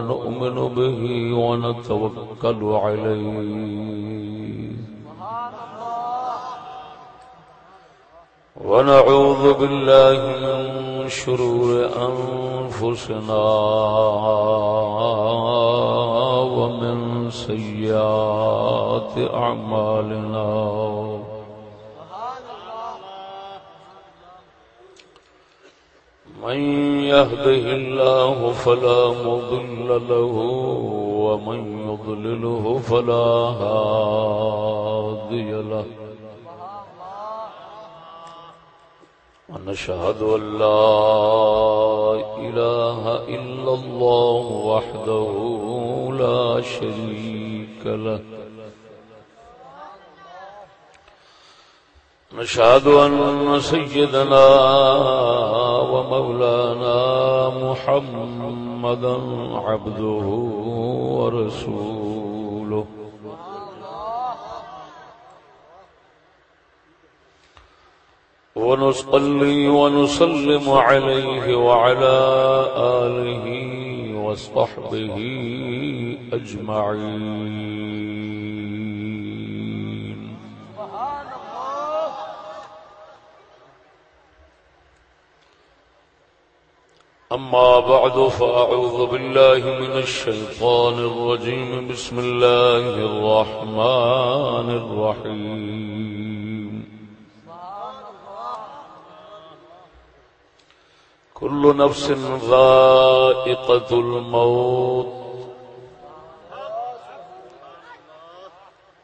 نؤمن به ونتوكل عليه. ونعوذ بالله من شرور أنفسنا ومن سيئات أعمالنا. من يهده الله فلا مضل له ومن يضلله فلا هادي له ونشهد أن لا إله إلا الله وحده لا شريك له نشهد أن سيدنا ومولانا محمدا عبده ورسوله. ونصلي ونسلم عليه وعلى آله وصحبه أجمعين. أما بعد فأعوذ بالله من الشيطان الرجيم. بسم الله الرحمن الرحيم. كل نفس ذائقة الموت.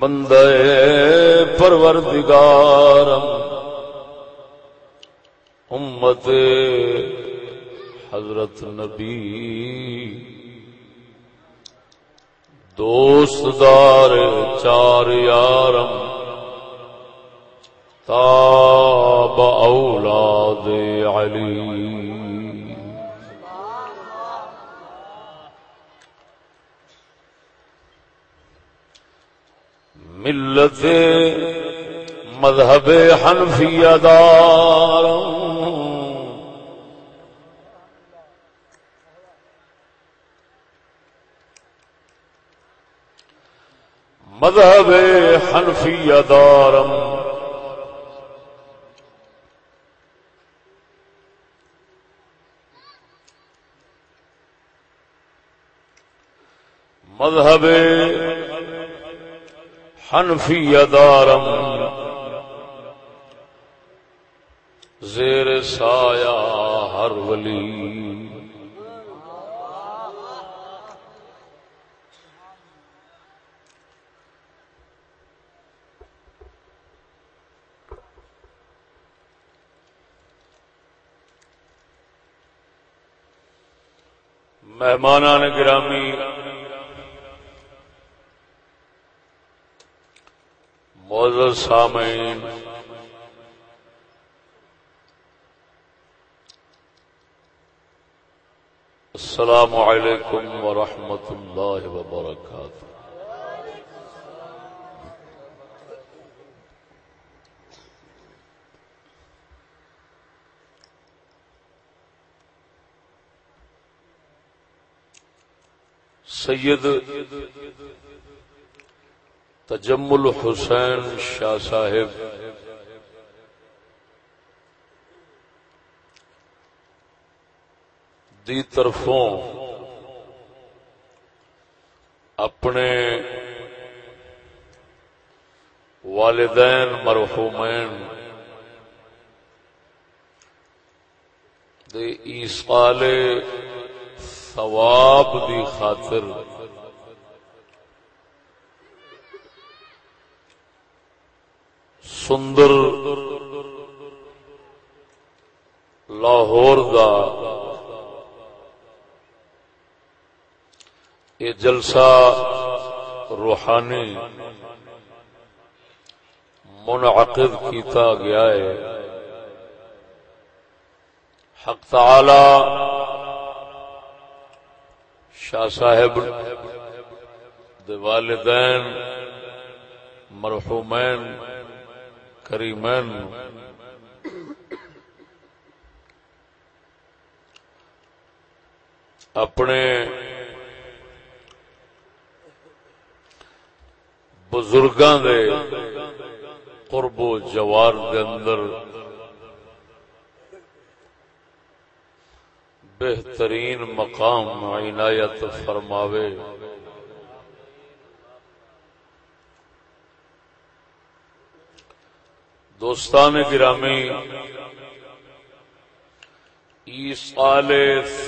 بندے پروردگارم امت حضرت نبی دوست دار چار یارم تاب اولاد علی ملت مذہب حنفیہ دار۔ مذہب حنفیہ دارم مذہب حنفی دارم زیر سایہ ہر ولی. مہمانان گرامی معذر سامعین۔ السلام علیکم ورحمۃ اللہ وبرکاتہ۔ سید تجمل حسین شاہ صاحب۔ دی طرفوں اپنے والدین مرحومین دے ایسال ثواب دی خاطر سندر لاہور دا یہ جلسہ روحانی منعقد کیتا گیا ہے۔ حق تعالی شاہ صاحب دے والدین، مرحومین کریمین اپنے بزرگاں دے قرب و جوار دے اندر بہترین مقام عنایت فرماوے۔ دوستان گرامی ایسال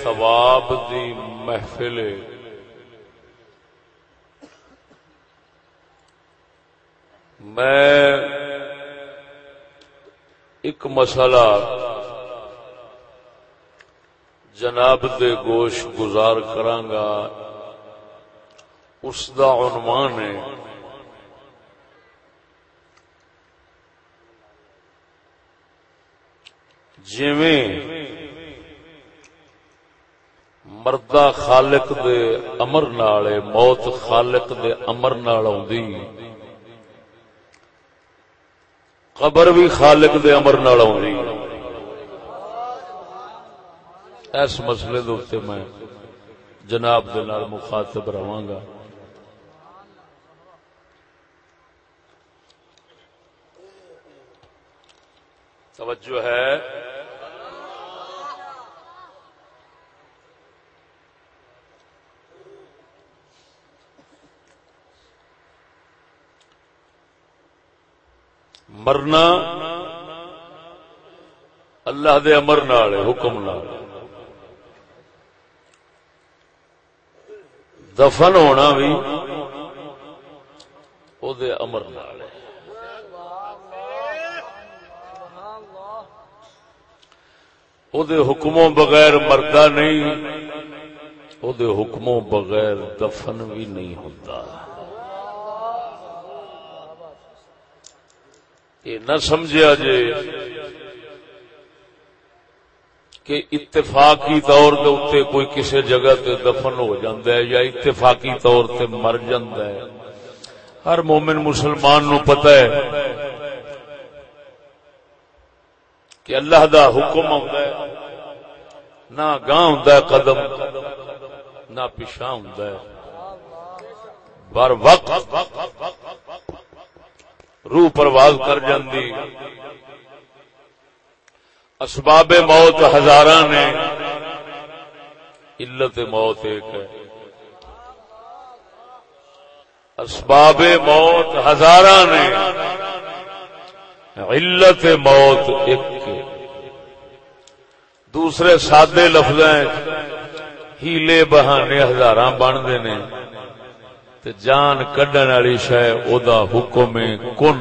ثواب دی محفل میں ایک مسئلہ جناب دے گوش گزار کرانگا اس دا عنوان ہے جویں مردہ خالق دے امر نالے موت خالق دے امر نال آدھی قبر بھی خالق دے امر نال آئی اس مسئلے دے میں جناب دے نال مخاطب رہا گا۔ توجہ ہے۔ مرنا اللہ دے امر نال حکم نال۔ دفن ہونا بھی او دے امر نال او دے حکموں بغیر مردہ نہیں، او دے حکموں بغیر دفن بھی نہیں ہوتا یہ نہ سمجھا جے کہ اتفاقی طور دے اتنے کوئی کسی جگہ تے دفن ہو جاندہ ہے یا اتفاقی طور تے مر جاندہ ہے۔ ہر مومن مسلمان نو پتہ ہے کہ اللہ دا حکم ہوتا ہے، نہ گاہ ہوتا ہے قدم، نہ پیشا ہوتا ہے۔ بر وقت روح پرواز کر جاندی۔ اسباب موت ہزار نے۔ علت موت ایک ہے۔ اسباب موت ہزار نے۔ علت موت ایک دوسرے سادے لفظ ہیلے بہانے ہزار بنتے نے تے جان کڈن والی شے او دا حکم کن۔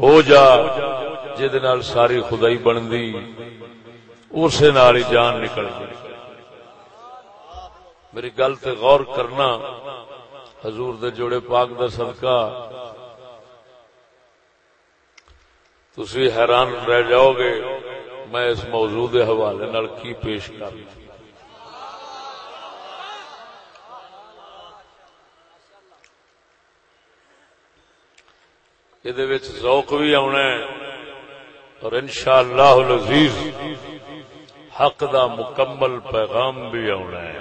ہو جا جے نال ساری خدائی بندی اسے نال ہی جان نکل گئی میری گل تے غور کرنا، حضور دے جوڑے پاک دا صدقہ۔ تسی حیران رہ جاؤ گے، میں اس موضوع دے حوالے نال کی پیش کر یہ ذوق بھی آنا ہے اور انشاءاللہ العزیز حق دا مکمل پیغام بھی آنا ہے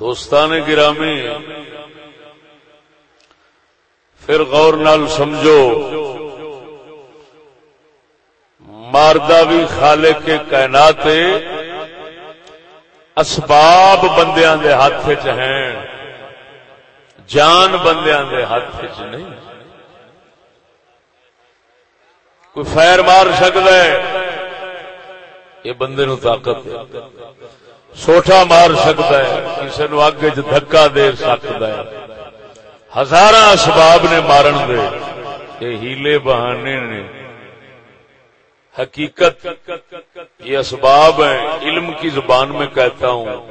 دوستان گرامی پھر غور نال سمجھو ماردہ بھی خالے کے کائنات اسباب بندیاں دے ہاتھ چ ہیں جان بندیاں دے ہاتھ چ نہیں۔ کوئی فیر مار سکتا ہے، یہ بندے نو طاقت ہے۔ سوٹا مار سکتا ہے کسی نو اگ دھکا دے سکتا ہے۔ ہزار اسباب نے مارن دے۔ یہ ہیلے بہانے نے۔ حقیقت، یہ اسباب ہیں۔ علم کی زبان میں کہتا ہوں،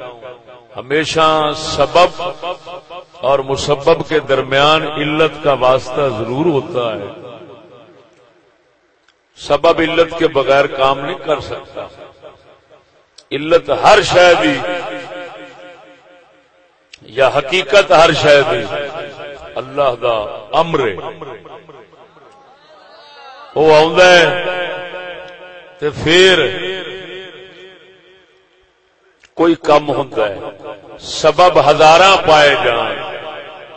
ہمیشہ سبب اور مسبب کے درمیان علت کا واسطہ ضرور ہوتا ہے۔ سبب علت کے بغیر کام نہیں کر سکتا۔ علت ہر شاید یا حقیقت ہر شاید اللہ دا امر وہ تے پھر کوئی کم ہوتا ہے۔ سبب ہزار پائے جان۔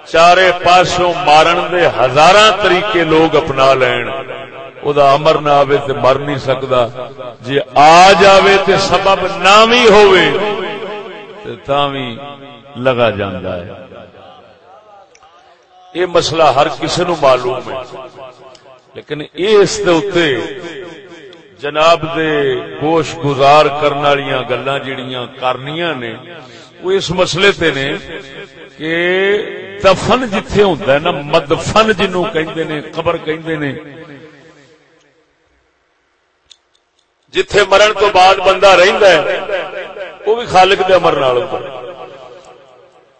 چارے پاسوں مارن دے ہزار طریقے لوگ اپنا لین۔ او دا امر نہ آوے تے مر نہیں سکدا۔ جے آ جاوے تے سبب نہ بھی ہوئے تے تاں لگا جاندا ہے۔ یہ مسئلہ ہر کسی نو معلوم ہے۔ لیکن اس دے اتے جناب دے گوش گزار کرنے والی گلا جڑیاں کرنیاں نے وہ اس مسئلے تے نے کہ دفن جتھے ہوندا ہے نا مدفن جنوں کہندے نے، قبر کہندے نے۔ جتھے مرن تو بعد بندہ رہندا ہے، وہ بھی خالق دے امر نال ہوندا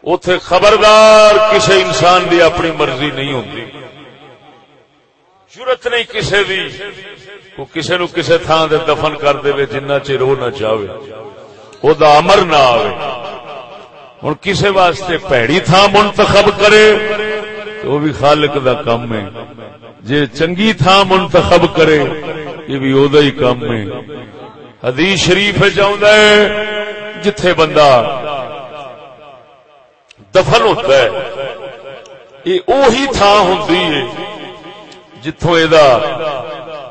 اتے خبردار کسی انسان دی اپنی مرضی نہیں ہوتی ضرورت نہیں کسی دی۔ کو کسی نو کسی تھان دے دفن کر دے جنہ چر وہ نہ چاہے وہ امر نہ آئے ہوں کسی واسطے پیڑی تھان منتخب کرے، تو وہ بھی خالق دا کم ہے۔ جے چنگی تھان منتخب کرے، یہ بھی وہ ہی کم ہے۔ حدیث شریف چاہتا ہے، جتھے بندہ دفن ہوتا ہے، یہ اوہی تھان ہوں جتوں یہ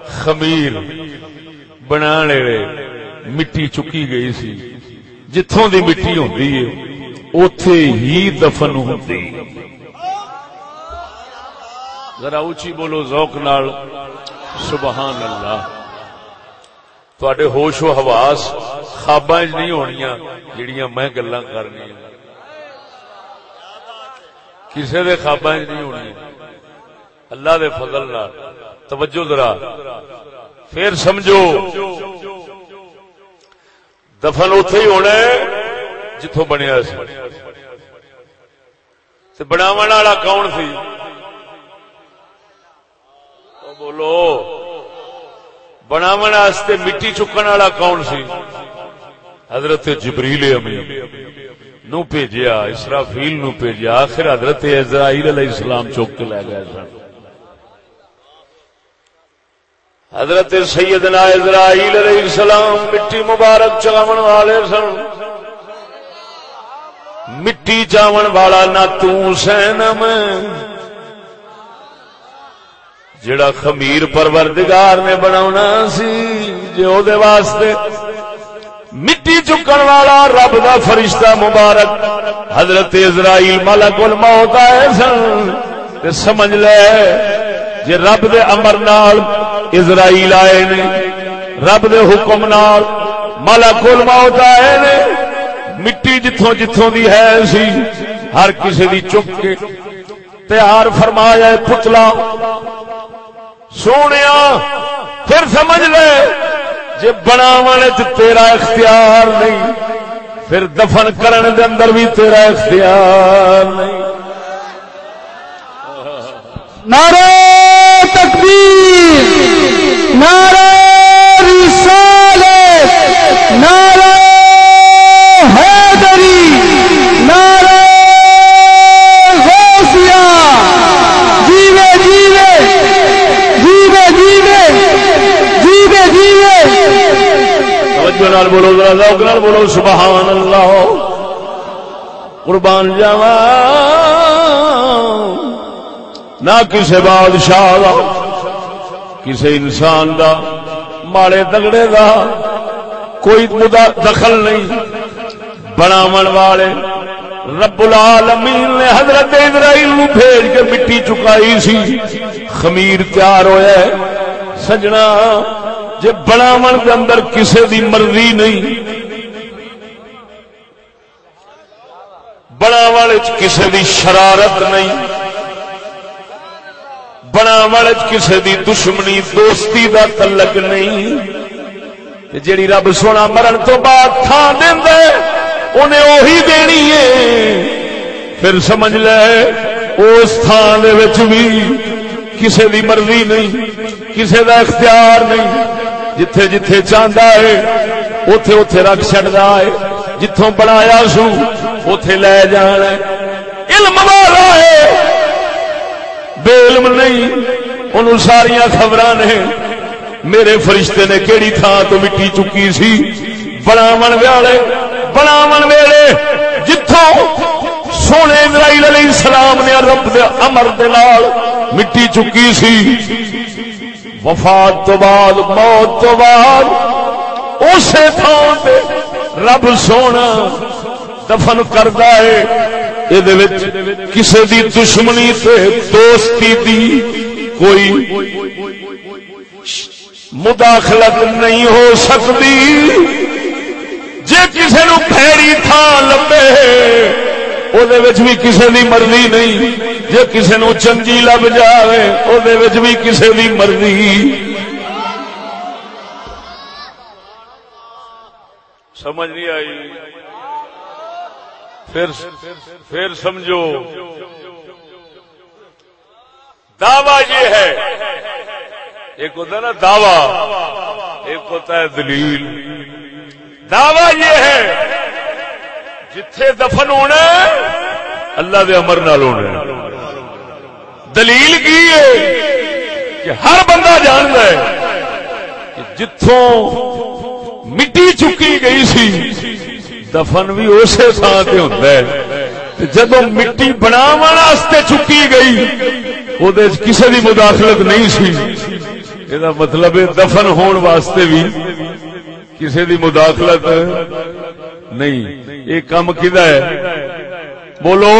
خمیر بنا مٹی چکی گئی سی۔ جتوں دی مٹی ہوتی ہے۔ اتے ہی دفن ہوتی ذرا اچھی بولو ذوق نال۔ سبحان اللہ تھوڑے ہوش و حواس خواباں نہیں ہونیاں جڑیاں میں گلا کرنی کسی دے خواباں نہیں ہونی اللہ دے فضل نال۔ توجہ ذرا۔ پھر سمجھو۔ دفن اتے ہی ہونا جتوں بنیا بناو والا کون سی؟ بولو۔ بناو مٹی چکن والا کون سی؟ حضرت جبریل امین نو بھیجیا، اسرافیل نو بھیجیا۔ آخر حضرت اسرائیل علیہ السلام چوک کے لے گئے سن۔ حضرت سیدنا اسرائیل علیہ السلام مٹی مبارک چاون والے سن۔ مٹی چاون والا نہ تینم جڑا خمیر پروردگار نے بنا سی جو دے واسطے مٹی چکن والا رب دا فرشتہ مبارک حضرت اسرائیل ملک الموت آئے سن سمجھ لے جے رب دے امر نال اسرائیل آئے نے رب دے حکم نال ملک الموت آئے نے مٹی جتھوں جتھوں دی ہے سی، ہر کسی دی چک کے تیار فرمایا پتلا۔ سونے پھر سمجھ لے جی بناو تیرا اختیار نہیں، پھر دفن کرن دے اندر بھی تیرا اختیار نہیں۔ نعرہ سبحان اللہ قربان جاوا نہ کسی بادشاہ دا کسی انسان دا، ماڑے دگڑے دا کوئی مدا دخل نہیں۔ بناون والے رب العالمین نے حضرت اسرائیل نو بھیج کے مٹی چکائی سی۔ خمیر تیار ہویا ہے سجنا، جے بناون دے اندر کسے دی مرضی نہیں۔ بناون کسے دی شرارت نہیں۔ بناون وچ کسے دی دشمنی، دوستی دا تعلق نہیں۔ جیڑی رب سونا مرن تو بعد تھان دیندا انہیں اوہی دینی ہے۔ پھر سمجھ لے، اس تھان بھی کسی دی مرضی نہیں کسی دا اختیار نہیں۔ جتھے جتھے چاہتا ہے اتے اتے رکھ چڑتا ہے۔ جتوں بنایا سو اتے لے جان علم والا ہے۔ بے علم نہیں۔ ان ساریا خبر نے۔ میرے فرشتے نے کہڑی تھان تو مٹی چکی سی۔ بناو والے، بناون ویلے جتوں سونے اسرائیل علیہ السلام نے رب دے امر دے نال مٹی چکی سی۔ وفات تو بعد، موت تو بعد، اسی تھان تے رب سونا دفن کردا ہے۔ کسی دی دشمنی تے دوستی دی کوئی مداخلت نہیں ہو سکتی۔ جی کسی نو پیڑی تھان لبے بھی کسی کی مرضی نہیں۔ جی کسی نو چنگی لب جائے وہ بھی کسی کی مرضی۔ سمجھ نہیں آئی؟ پھر پھر سمجھو، دعوی یہ ہے۔ ایک ہوتا ہے نا دعوی، ایک ہوتا ہے دلیل۔ دعوی یہ ہے، جتھے دفن ہونا اللہ دے امر نال ہونا دلیل کی ہے کہ ہر بندہ جانتا ہے کہ جتوں مٹی چکی گئی سی دفن بھی اسی تھان سے ہوتا ہے۔ مٹی بنا چکی گئی وہ کسی بھی مداخلت نہیں سی۔ یہ مطلب دفن ہون واسطے بھی کسی دی مداخلت نہیں۔ یہ کام کدا ہے؟ بولو۔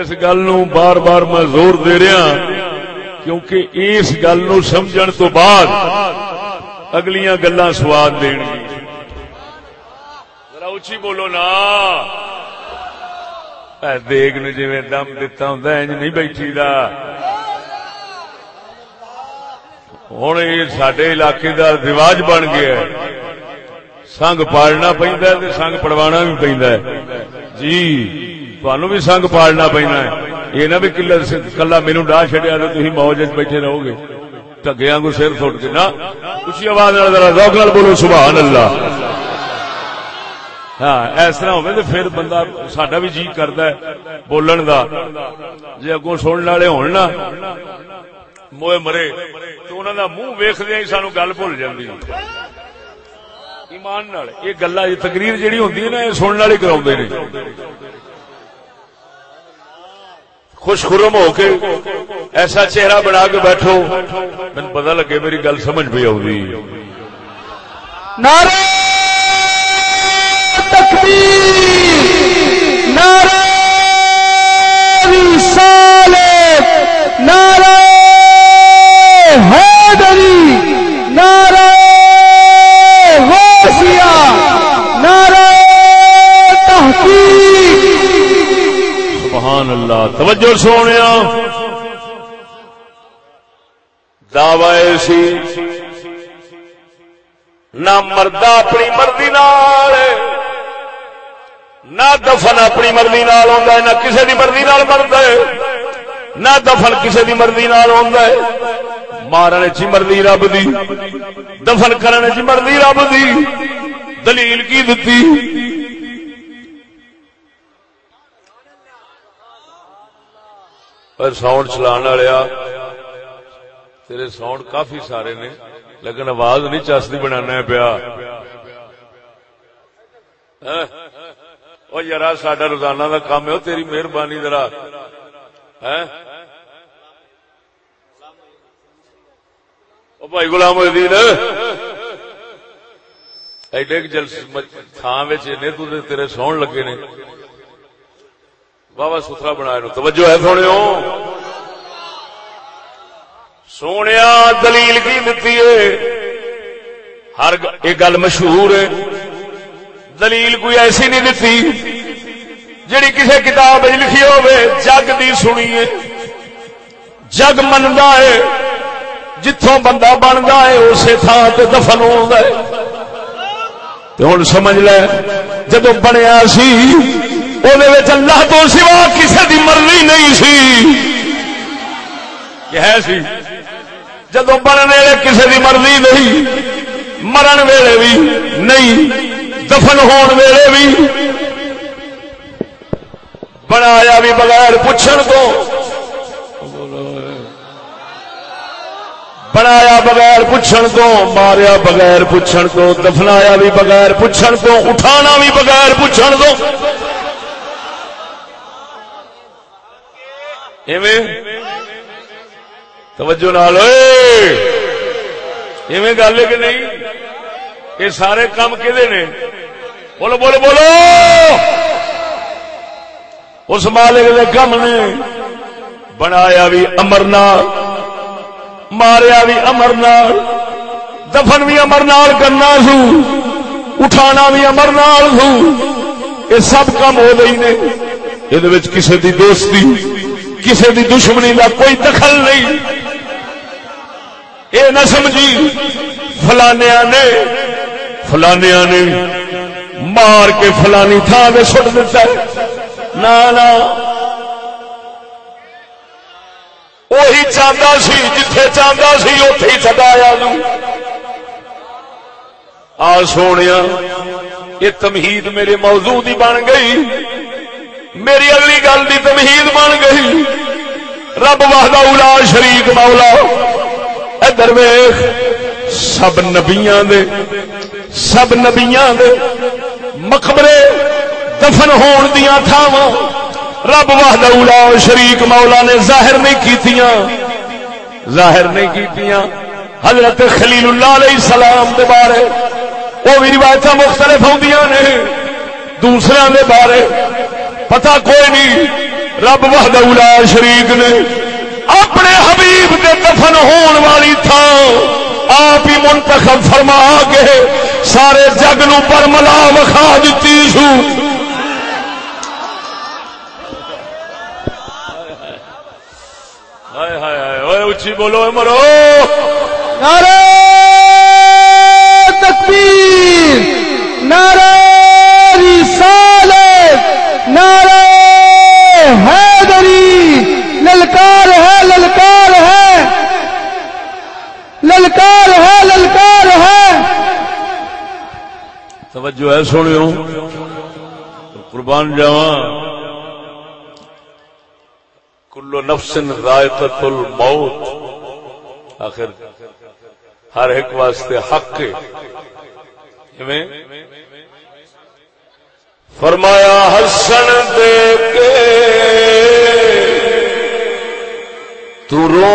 اس گل نو بار بار میں زور دے رہا ہاں، کیونکہ اس گل نو سمجھن تو بعد اگلیاں گلا سواد دین گی اچھی بولو نا۔ دیکھ نے جی دم دتا ہوں نہیں بیٹھی دا۔ ہوں یہ سڈے علاقے کا رواج بن گیا سنگ پالنا پہنتا ہے سنگ پڑوا بھی پہنتا ہے۔ جی تمہوں بھی سنگ پالنا پہنا ہے۔ یہ نہ بھی کلا میرے ڈاہ چڈیا تو تھی موج بیٹھے رہو گے۔ ٹگیا کو سر سٹ کے نا۔ اسی آواز روک بولو، سبحان اللہ۔ ہاں اس طرح ہوئے تو پھر بندہ سڈا بھی جی کرتا ہے بولن کا جی اگوں سننے والے ہونا موئے مرے، تو انہوں کا منہ ویخدیا ہی سانو گل بھول جاتی ایمان نال، یہ گلا، یہ تقریر جہی ہوں نا، یہ سننے والے کرا خوش خرم ہو کے ایسا چہرہ بنا کے بیٹھو مجھے پتا لگے میری گل سمجھ بھی آؤں نعرہ تکبیر۔ نعرہ رسالت۔ نعرہ سبحان اللہ۔ توجہ سونے دعوی سی۔ نہ مرد اپنی مرضی نال۔ نہ دفن اپنی مرضی نال ہوندا ہے، نہ کسی کی مرضی نال مرد ہے۔ نہ دفن کسی کی مرضی نال ہوندا ہے۔ مارن چی مرضی رب دی۔ دفن کرنے چی مرضی رب دی۔ دلیل کی دتی؟ پر ساؤنڈ چلان والیا تیرے ساؤنڈ کافی سارے نے لیکن آواز نہیں چستی بنانا پیا وہ یار سڈا روزانہ کا کام ہے تیری مہربانی ذرا بھائی گلام الدین ایڈے تھان تیرے سون لگے نے واہ ستھرا بنایا توجہ ہے سونے سونے دلیل کی دتی ہے ہر ایک گل مشہور ہے دلیل کوئی ایسی نہیں دتی جڑی کسی کتاب لکھی ہوے جگ دی سنی جگ منگا ہے جتوں بندہ بنتا ہے، اسی تھان سے دفن ہوتا ہے۔ ہوں سمجھ لے جدو بنیا سی اللہ تو سوا کسی کی مرضی نہیں سی۔ ہے سی جدو بننے کسی کی مرضی نہیں، مرن ویلے بھی نہیں۔ دفن ہون ویلے بھی بنایا بھی بغیر پوچھن تو بنایا بغیر پوچھن تو ماریا بغیر پوچھن تو دفنایا بھی بغیر پوچھن تو اٹھانا بھی بغیر پوچھن تو توجہ نال ایویں گل کہ نہیں؟ یہ سارے کام کہ بولو بولو بولو! اس مالک کے کم نے بنایا بھی امرناتھ ماریا بھی امر نال، دفن بھی امرنال کرنا سو، اٹھانا بھی امرنال سو۔ یہ سب کام ہو گئی نے۔ یہ کسی دی دوستی کسی دی دشمنی کا کوئی دخل نہیں۔ یہ نہ سمجھی فلانیا نے فلانیا نے مار کے فلانی تھان سے سٹ دیتا ہے۔ نہ وہی چاہتا سی جتھے چاہتا سی اتے ہی چڈایا آ سونے یہ تمہید میرے موضوع دی بن گئی۔ میری اگلی گل دی تمہید بن گئی۔ رب واہدہ الا شریک مولا۔ ادھر ویخ سب نبیاں دے۔ سب نبیاں دے مقبرے دفن ہون دیاں تھاواں۔ رب واہد اولا شریک مولا نے ظاہر نہیں کیتیاں۔ ظاہر نہیں کیتیاں۔ حضرت خلیل اللہ علیہ السلام دے بارے وہ بھی روایت مختلف ہوندیاں نے۔ دوسرے دے بارے پتہ کوئی نہیں۔ رب واہد اولا شریک نے اپنے حبیب کے دفن ہون والی تھا آپ ہی منتخب فرما کے سارے جگ نو پر ملا وکھا دیتی سو۔ اچھی بولو مرو۔ نعرہ تکبیر، نعرہ رسالت، نعرہ حیدری، للکار ہے للکار ہے۔ للکار ہے توجہ ہے سنو قربان جاواں۔ کلو نفس ذائقت الموت آخر، ہر ایک واسطے حق فرمایا ہسن دے کے تو رو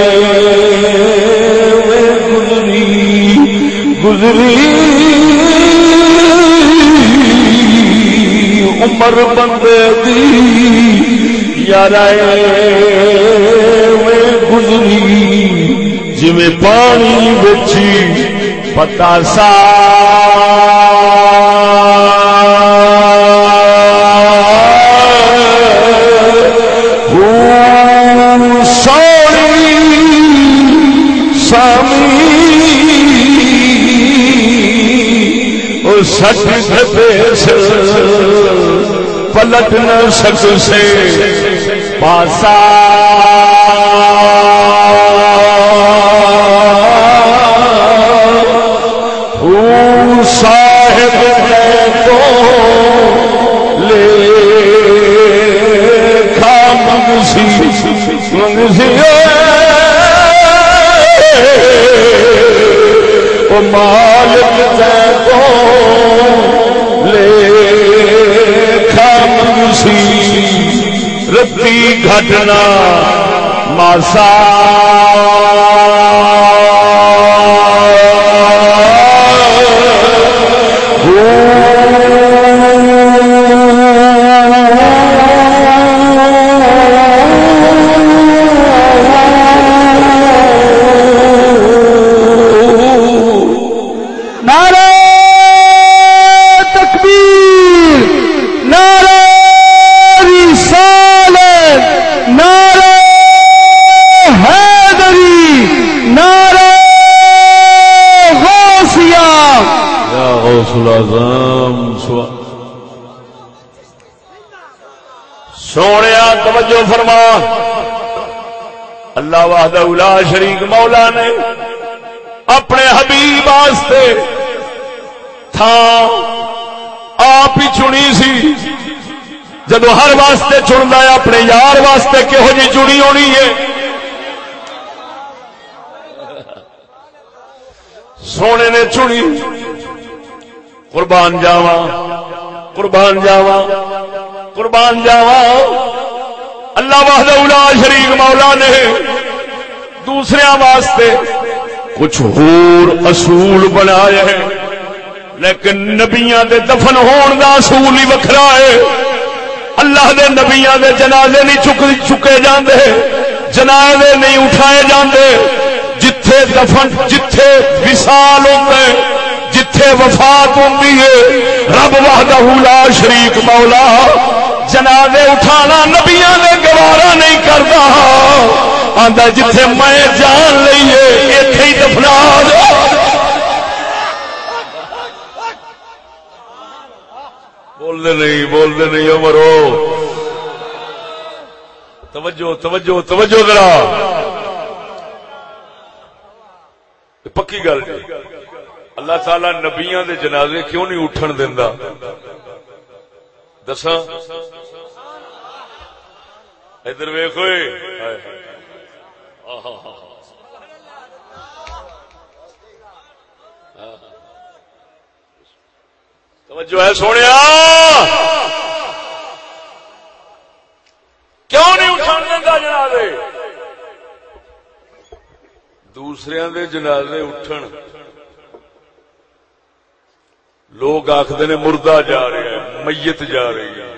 گزری عمر بندے دی یار گزری۔ جی پانی بچی پتا سا سچ دیس پلٹ نہ سک سے۔ پاسا صاحب کو لے کھا منگسی منگسی مالک کو رتی گھٹنا ماسا توجہ فرما۔ اللہ واہد الا شریک مولا نے اپنے حبیب واسطے تھا آپ ہی چنی سی۔ جب ہر واسطے چنتا ہے، اپنے یار واسطے کہہو جی چنی ہونی ہے۔ سونے نے چنی۔ قربان جاوا قربان جاوا قربان جاوا اللہ واہد شریک مولا نے دوسرے واسطے کچھ ہور اصول بنایا ہے لیکن نبیاں دے دفن ہون دا اصول ہی وکھرا ہے۔ اللہ دے نبیاں دے جنازے نہیں چک، چکے جاندے، جنازے نہیں اٹھائے جاندے۔ جتھے دفن، جتھے وصال ہوتا جتھے وفات ہوتی ہے، رب وحدہ لا شریک مولا جنازے اٹھانا نبیاں نے گوارا نہیں کرتا۔ آندا جتھے میں جان لئیے ایتھے ہی دفنا بولنے نہیں بولنے نہیں عمرو توجہ توجہ توجہ ذرا۔ پکی گل جی۔ اللہ تعالی نبیاں دے جنازے کیوں نہیں اٹھن دینا دسا ادھر ویخ توجہ ہے سونے کیوں نہیں اٹھان دینا جنازے؟ دوسرے دے جنازے اٹھن۔ لوگ آخر نے مردہ جا رہے ہیں میت جا رہی ہے۔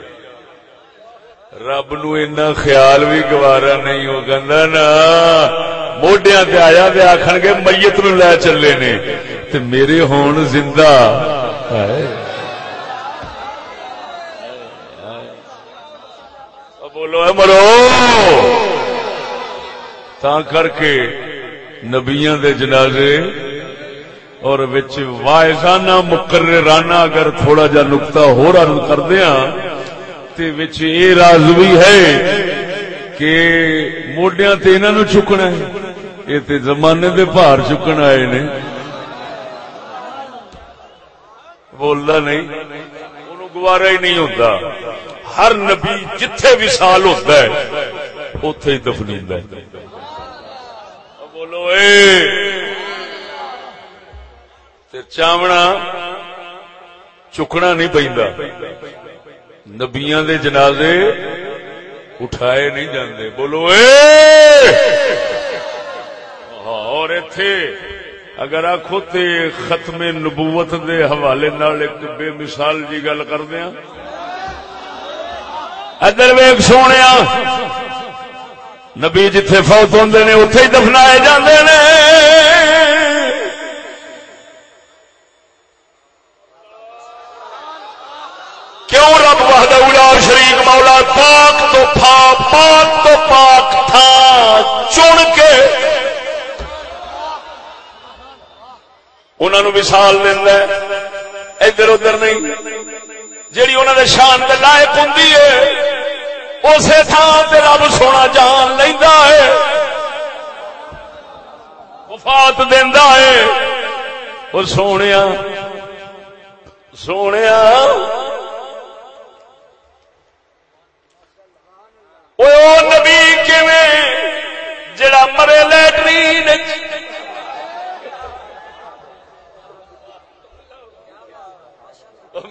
رب نو اینا خیال بھی گوارا نہیں ہو گا نا۔ موڈیا تے آیا تے آخر گے، میت نو لے چلے نے۔ تے میرے ہون زندہ۔ بولو مرو۔ تا کر کے نبیاں دے جنازے اور وائزانہ مقررانہ اگر تھوڑا جا نکتا ہو رہا کر دیا، تے وچ اے راز بھی ہے کہ موڈیاں تے انہاں نو چکنا ہے۔ اے تے زمانے دے بھار چکن آئے نے۔ بولدا نہیں اونوں گوارا ہی نہیں ہوندا ہر نبی جتھے وصال ہوتا ہے، اوتھے ہی دفنیندا ہے۔ بولو، اے! چاونا چکنا نہیں پہندا نبیاں دے جنازے اٹھائے نہیں جاندے۔ بولو، اے! اور ایتھے اگر آخو تے ختم نبوت دے حوالے نال ایک بے مثال جی گل کر دیا ہاں۔ ادھر ویگ سونے ہاں، نبی جتھے فوت ہوندے نے اتے ہی دفنائے جاندے نے کیوں رب وحدہ شریک پاک تو پھا پاک تو پاک تھا، چن کے۔ انہوں وسال دینا ادھر ادھر نہیں، جیڑی انہوں نے شان کے لائق ہوں اسی تھان سے رب سونا جان لینا ہے، وفات دینا ہے۔ اور سونے سونے نبی جڑا مرے لٹرین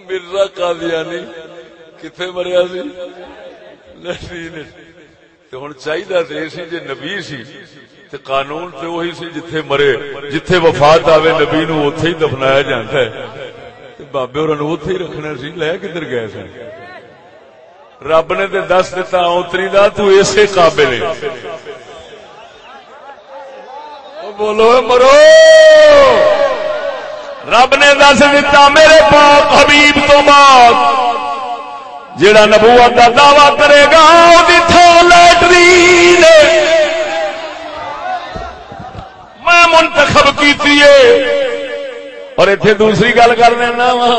مرزا قادیانی کتنے مریا سی لٹرین ہوں چاہیے سی جی نبی سی تے قانون تے وہی سی جتھے مرے جتھے وفات آوے نبی نو اوتھے ہی دفنایا جاندا ہے تے بابے ہوراں نو اوتھے ہی رکھنا سی لے کدھر گئے سن رب نے تے دس دتا، اوتری دا تو ایسے قابل ہے۔ بولو مرو! رب نے دس دتا، میرے پاک حبیب تو بعد جڑا نبوت کا دعوی کرے گا لٹری میں منتخب کی اور اتنے دوسری گل کر دینا وا۔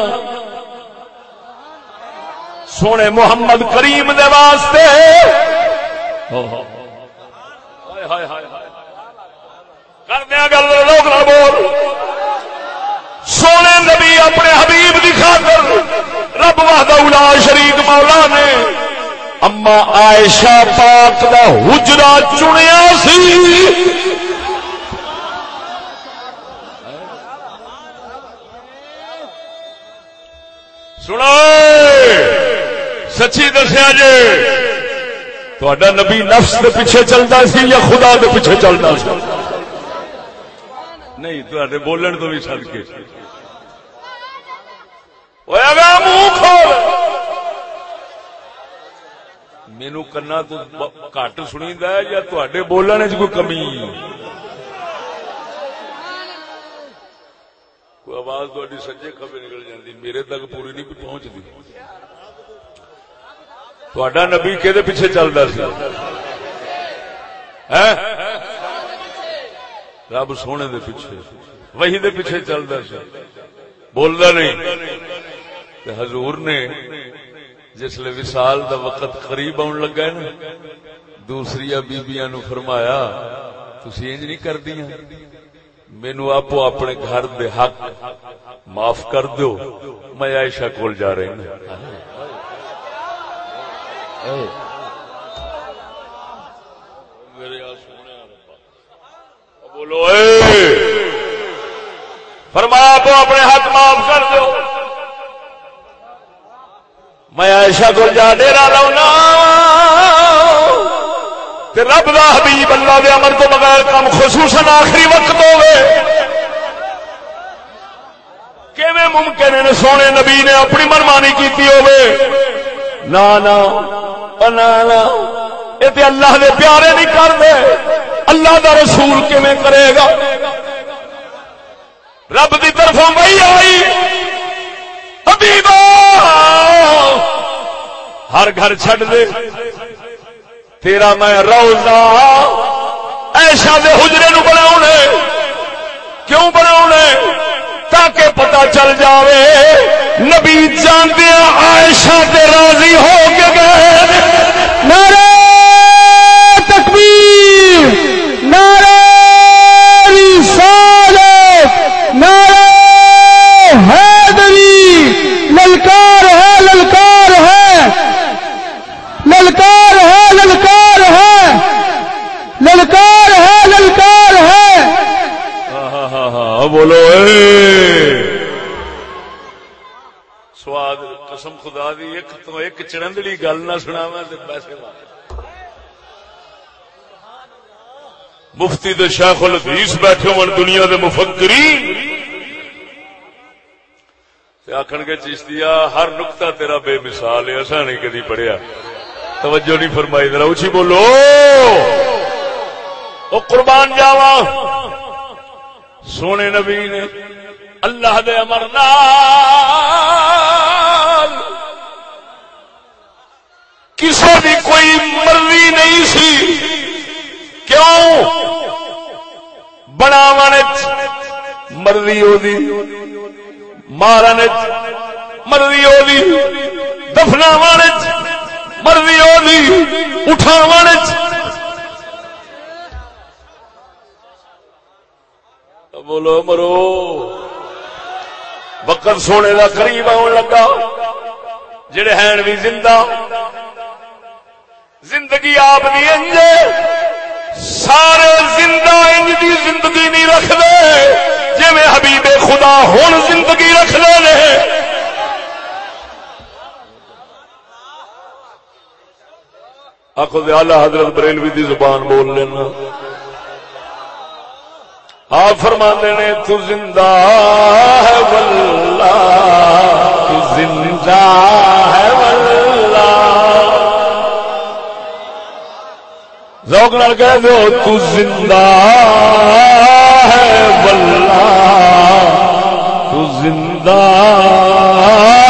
سونے محمد کریم دے واسطے۔ کر دیا گل لوگ بول۔ سونے نبی اپنے حبیب کی خاطر رب اولا شریف مولا نے اما عائشہ پاک کا حجرا چنیا سی۔ سنا سچی دسیا جی؟ تا نبی نفس کے پیچھے چلتا سی یا خدا کے پیچھے چلتا سی؟ نہیں تے بولن تو بھی چل کے مینو کنا تو کٹ سنی یا تے بولنے کوئی کمی؟ کوئی آواز تاری سجے کبھی نکل جاتی میرے تک پوری نہیں پہنچتی تا نبی کہ پیچھے چلتا سی رب سونے دے پیچھے وہی دے پیچھے چلتا سی بولتا نہیں حضور نے جسل وسال دا وقت قریب آن لگا ہے نا دوسری بیبیاں نو فرمایا تھی انج نہیں کر دیا مینو آپ اپنے گھر دے حق معاف کر دو میں عائشہ کول جا رہی ہوں بولو اے فرمایا تو اپنے ہاتھ معاف کر دو میں ایشا کو جا ڈیرا لاؤنا رب دا حبیب اللہ دے امر تو بغیر کم خصوصاً آخری وقت ہوئے کیویں ممکن ہے سونے نبی نے اپنی منمانی کی ہوئے نا نا نا یہ اللہ دے پیارے نہیں کرتے اللہ دا رسول کیویں کرے گا؟ رب کی طرف وہی آئی، حبیبا! ہر گھر چھڈ دے، تیرا میں روزہ، ایشا دے حجرے نو بنا کیوں بنا تاکہ پتا چل جاوے نبی جاندیا عائشہ دے راضی ہو کے گئے۔ نعرہ تکبیر نعرہ للکار ہے للکار ہے للکار ہے للکار ہے للکار ہے للکار ہے بولو، اے! سواد، قسم خدا دی، ایک تو ایک چڑندڑی گل نہ سنا پیسے مفتی دے شیخ الحدیث بیٹھے ہو دنیا دے مفکرین۔ آخر گے چیشتیا ہر نقطہ تیرا بے مثال ہے، ایسا نہیں کدی پڑھیا۔ توجہ نہیں فرمائی، ذرا اچھی بولو۔ او قربان جاوا سونے نبی نے اللہ دے امر کسی بھی کوئی مرضی نہیں سی۔ کیوں؟ بناو مرضی ہوگی مارن مرضی وہی دفناو مرضی وہی اٹھاو بولو مرو۔ وقت سونے کا قریب آن لگا۔ جڑے ہیں بھی زندہ۔ زندگی آپ دی انج سارے زندہ انج دی زندگی نہیں رکھ دے جی میں حبیب خدا ہوں زندگی رکھ لے آخو آلہ حضرت بریلوی دی زبان بول لینا۔ آپ فرما نے، تو زندہ ہے واللہ، تو زندہ ہے واللہ۔ ذوق نال کہہ دو، تو زندہ ہے واللہ، تو زندہ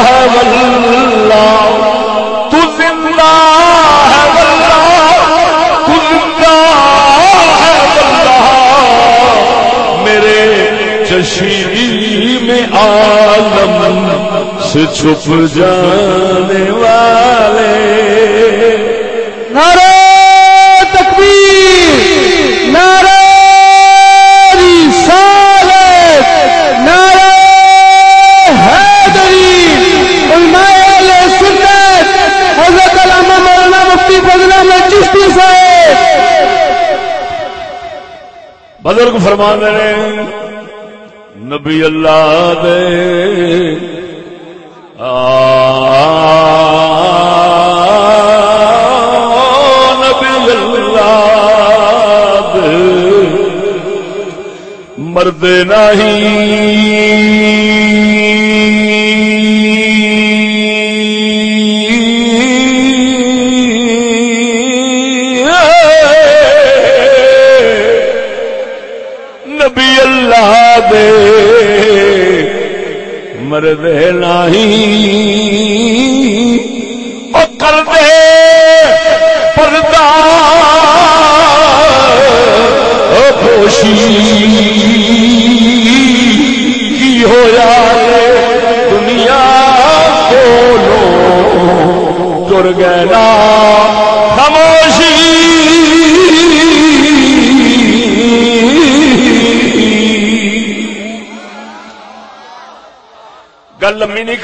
ہے واللہ۔ تو زندہ چشی میں عالم سے چھپ جانے والے۔ نعرہ تکبیر نعرہ رسالت نعرہ حیدری علماء اہل سنت حضرت علامہ مولانا مفتی فضل احمد چشتی صاحب۔ بزرگ فرما نے نبی اللہ دے۔ آ نبی اللہ دے۔ مرد نہیں۔ نہیں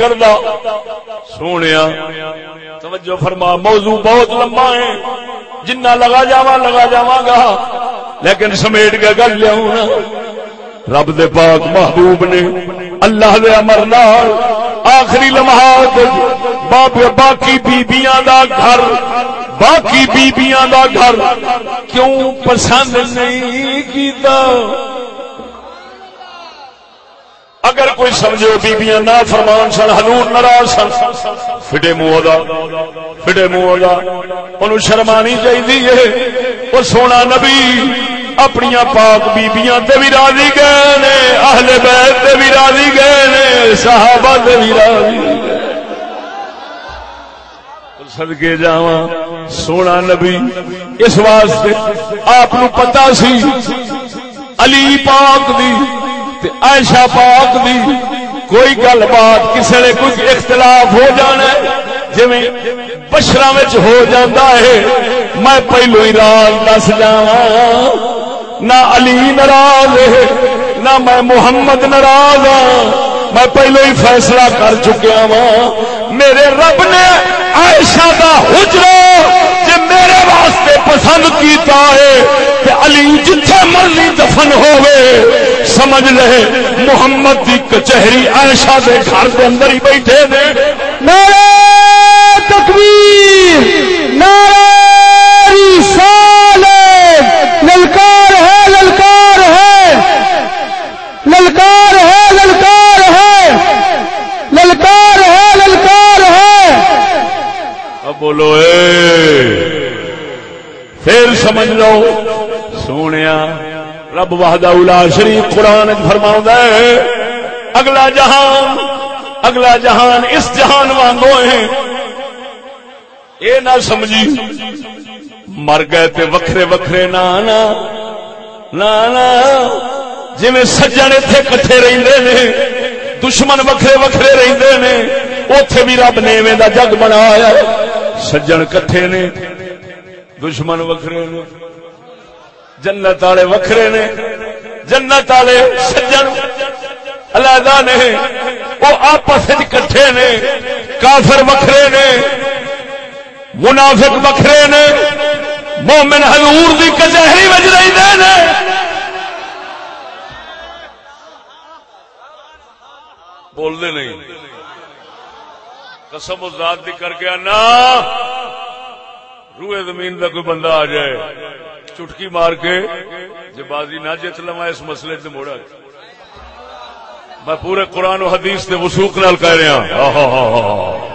گل لمبی سونے توجہ فرما، موضوع بہت لمبا ہے۔ جنہ لگا جاوا لگا جاوا گا۔ لیکن سمیٹ کے گل لیا رب دے پاک محبوب نے اللہ دے امر نال آخری لمحات باپ باقی بیبیاں دا گھر، باقی بیبیاں دا گھر کیوں پسند نہیں کیتا؟ اگر کوئی سمجھو بیبیاں نہ فرمان سن حضور ناراض سن فٹے منہ دا فٹے منہ دا، انہوں شرمانی چاہیے وہ سونا نبی اپنی پاک بیبیاں تے بھی راضی گئے نے، اہل بیت تے بھی راضی گئے نے، صحابہ تے بھی راضی گئے سدکے جاوا سونا نبی اس واسطے آپ پتا سی، علی پاک دی عائشہ پاک دی کوئی گل بات کسی نے کوئی اختلاف ہو جانا ہے؟ جی بشرا ہو جاتا ہے، میں پہلو ہی راز دس جا نہ علی ناراض ہے، نہ میں محمد ناراض ہاں۔ میں پہلو ہی فیصلہ کر چکیا وا میرے رب نے عائشہ دا حجرا پسند کیتا ہے کہ علی جتھے مرضی دفن ہوئے سمجھ لے محمد دی کچہری عائشہ دے گھر دے اندر ہی بیٹھے نے۔ نعرہ تکبیر نعرہ رسالت للکار ہے للکار ہے۔ للکار ہے للکار ہے۔ للکار ہے للکار ہے۔ اب بولو اے۔ پھر سمجھ لو سونے رب وحدہ اولا شریف قرآن فرما ہے، اگلا جہان اگلا جہان اس جہان وانگو ہے۔ یہ نہ سمجھی، مر گئے تے وکھرے وکھرے نانا نانا جی سجن اتے کٹھے رہتے نے، دشمن وکھرے وکھرے رہندے نے، اوتھے بھی رب نے دا جگ بنایا سجن کٹھے نے۔ دشمن وکھرے نے، جنت والے وکھرے نے، جنت والے سجن علیحدہ نے، وہ آپس کٹھے نے، کافر وکھرے نے، منافق وکھرے نے، مومن حضور دی کچہری بج رہی نے۔ بول دے نہیں۔ قسم ذات دی کر کے آنا روئے زمین کا کوئی بندہ آ جائے، چٹکی مار کے جب بازی نہ جیت لوا اس مسئلے سے موڑا۔ میں پورے قرآن و حدیث کے وسوخ نال کہہ رہا ہاں۔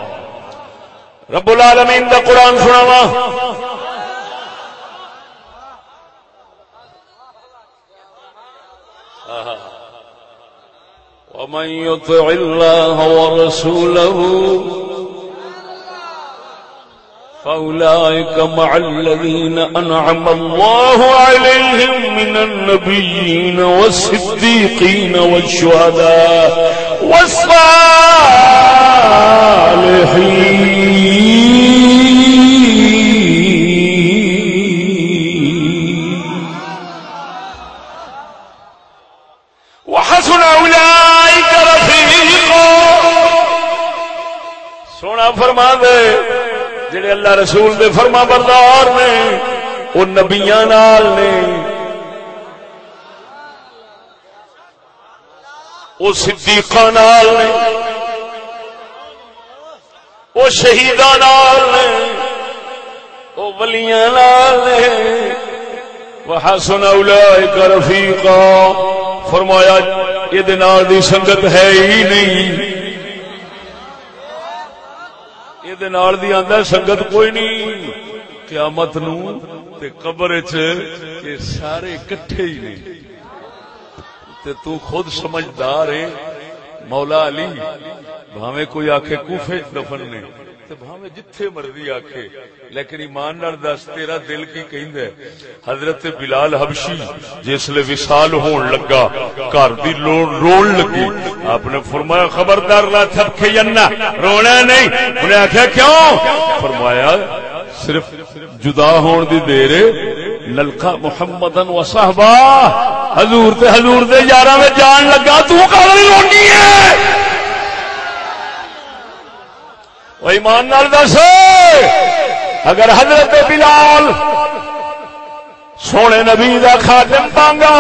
رب العالمین دا قرآن سناوا ومن يطع الله ورسوله فأولئك مع الذين أنعم الله عليهم من النبيين والصديقين والشهداء والصالحين. وحسن أولئك رفيقا. سونا فرما دے. جڑے اللہ رسول دے فرما بردار نے وہ نبیاں نال نے۔ وہ صدیقاں نال نے۔ وہ شہیداں نال نے۔ وہ ولیاں نال نے۔ وحسن اولئک رفیقا فرمایا، یہ نال دی سنگت ہے ہی نہیں۔ نال دی آندا سنگت کوئی نہیں قیامت نو تے قبر چ سارے کٹھے ہی نہیں تے تو خود سمجھدار ہے مولا علی بھاوے کوئی آکھے کوفے دفن نے تے بھاوے جتھے مرضی آکھے، لیکن ایمان نال دس، تیرا دل کی کہندا ہے، حضرت بلال حبشی جس لے وصال ہون لگا، گھر دی رون لگی۔ آپ نے فرمایا، خبردار لا تھپ کھینا رونا نہیں۔ انہیں آخیا کیوں؟ فرمایا، صرف جدا ہون دی دیر للکا محمدن و صحبا حضور تے حضور دے یاراں میں جان لگا، تو کہاں رونی ہے وہ ایمان نال دس۔ اگر حضرت بلال سونے نبی دا خاتم پانگا،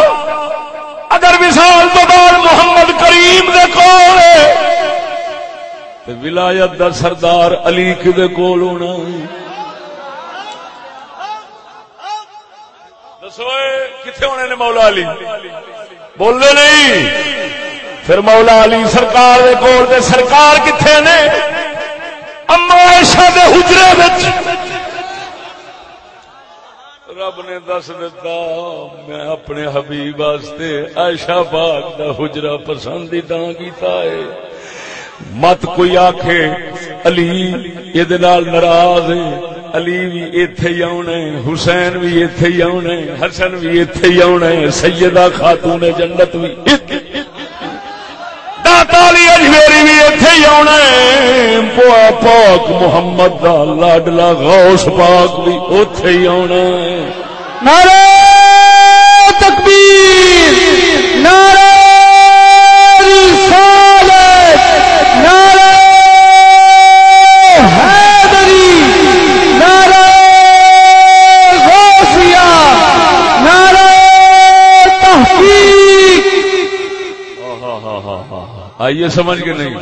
اگر وصال تو بعد محمد کریم دے کول تے ولایت دا سردار علی کدے کول ہونا دسو کتنے ہونے نے مولا علی؟ بولنے نہیں۔ پھر مولا علی سرکار دے کول تے سرکار کتنے نے؟ اما عائشہ دے حجرے وچ۔ رب نے دس دتا، میں اپنے حبیب واسطے عائشہ پاک دا حجرا پسند ہی تاں کیتا ہے۔ مت کوئی آکھے، علی یہ ناراض ہے۔ علی بھی ایتھے ہی آنا ہے، حسین بھی ایتھے ہی آنا ہے، حسن بھی ایتھے ہی آنا ہے، سیدہ خاتون جنت بھی داتالی اجمیری بھی ایتھے ہی آنا ہے۔ پاک محمد دا لاڈلا غوث پاک بھی اتے ہی آنا ہے۔ نعرہ تکبیر، نعرہ آئیے سمجھ کے نہیں۔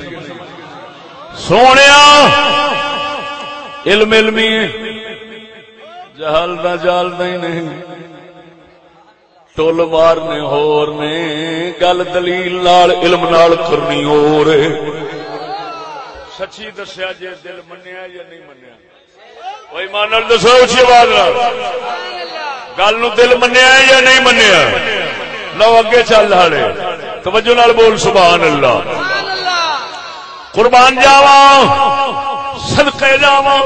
سونے علم علمی جہل نہ جال نہیں ٹول مار نے ہور نے گل دلیل نال، علم نال کرنی ہو رہے سچی دسیا جی دل منیا یا نہیں منیا۔ کوئی مان دسو اچھی آواز گل نو دل منیا یا نہیں منیا؟ لو اگے چل ہالے توجہ نال بول، سبحان اللہ۔ قربان جاوا صدقے جاوا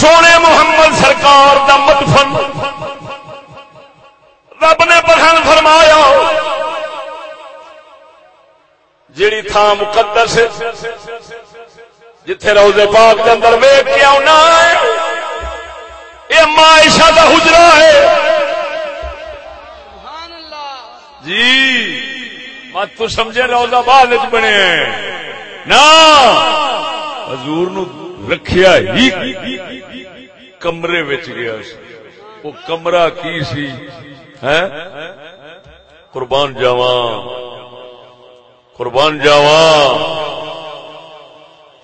سونے محمد سرکار دا مدفن۔ رب نے پسند فرمایا، جیڑی تھا مقدس جتھے روزے پاک کے اندر ویگ کے آنا ہے یہ معاشہ کا حجرا ہے۔ جی مت تو سمجھے روزہ بعد بنے نا، حضور نو رکھیا ہی کمرے وچ گیا وہ کمرہ کی سی؟ ہے قربان جاواں۔ قربان جاواں۔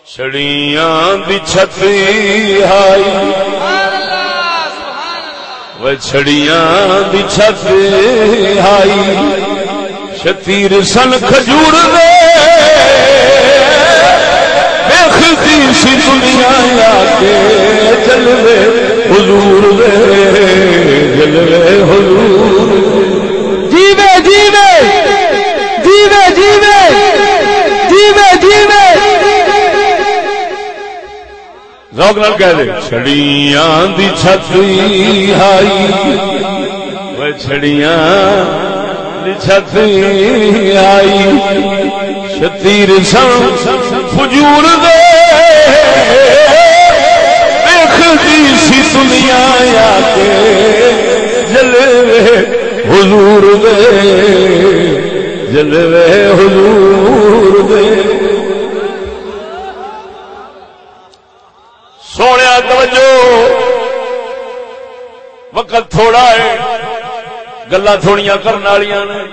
چھڑیاں دی چھتی آئی۔ وہ چھڑیاں دی چھتی آئی شتیر سن کھجور دے دیکھتی سی دنیا آ کے جلوے حضور دے جلوے حضور جیوے جیوے جیوے جیوے روک نال کہہ دے، چھڑیاں دی چھتی آئی۔ وہ چھڑیاں دی چھتی آئی۔ شتیر سن فجور دے۔ دیکھتی سی دنیا آ کے جلوے حضور دے۔ جلوے حضور دے۔ توجہ۔ وقت تھوڑا ہے۔ گلا تھوڑیاں کرنے والی نے۔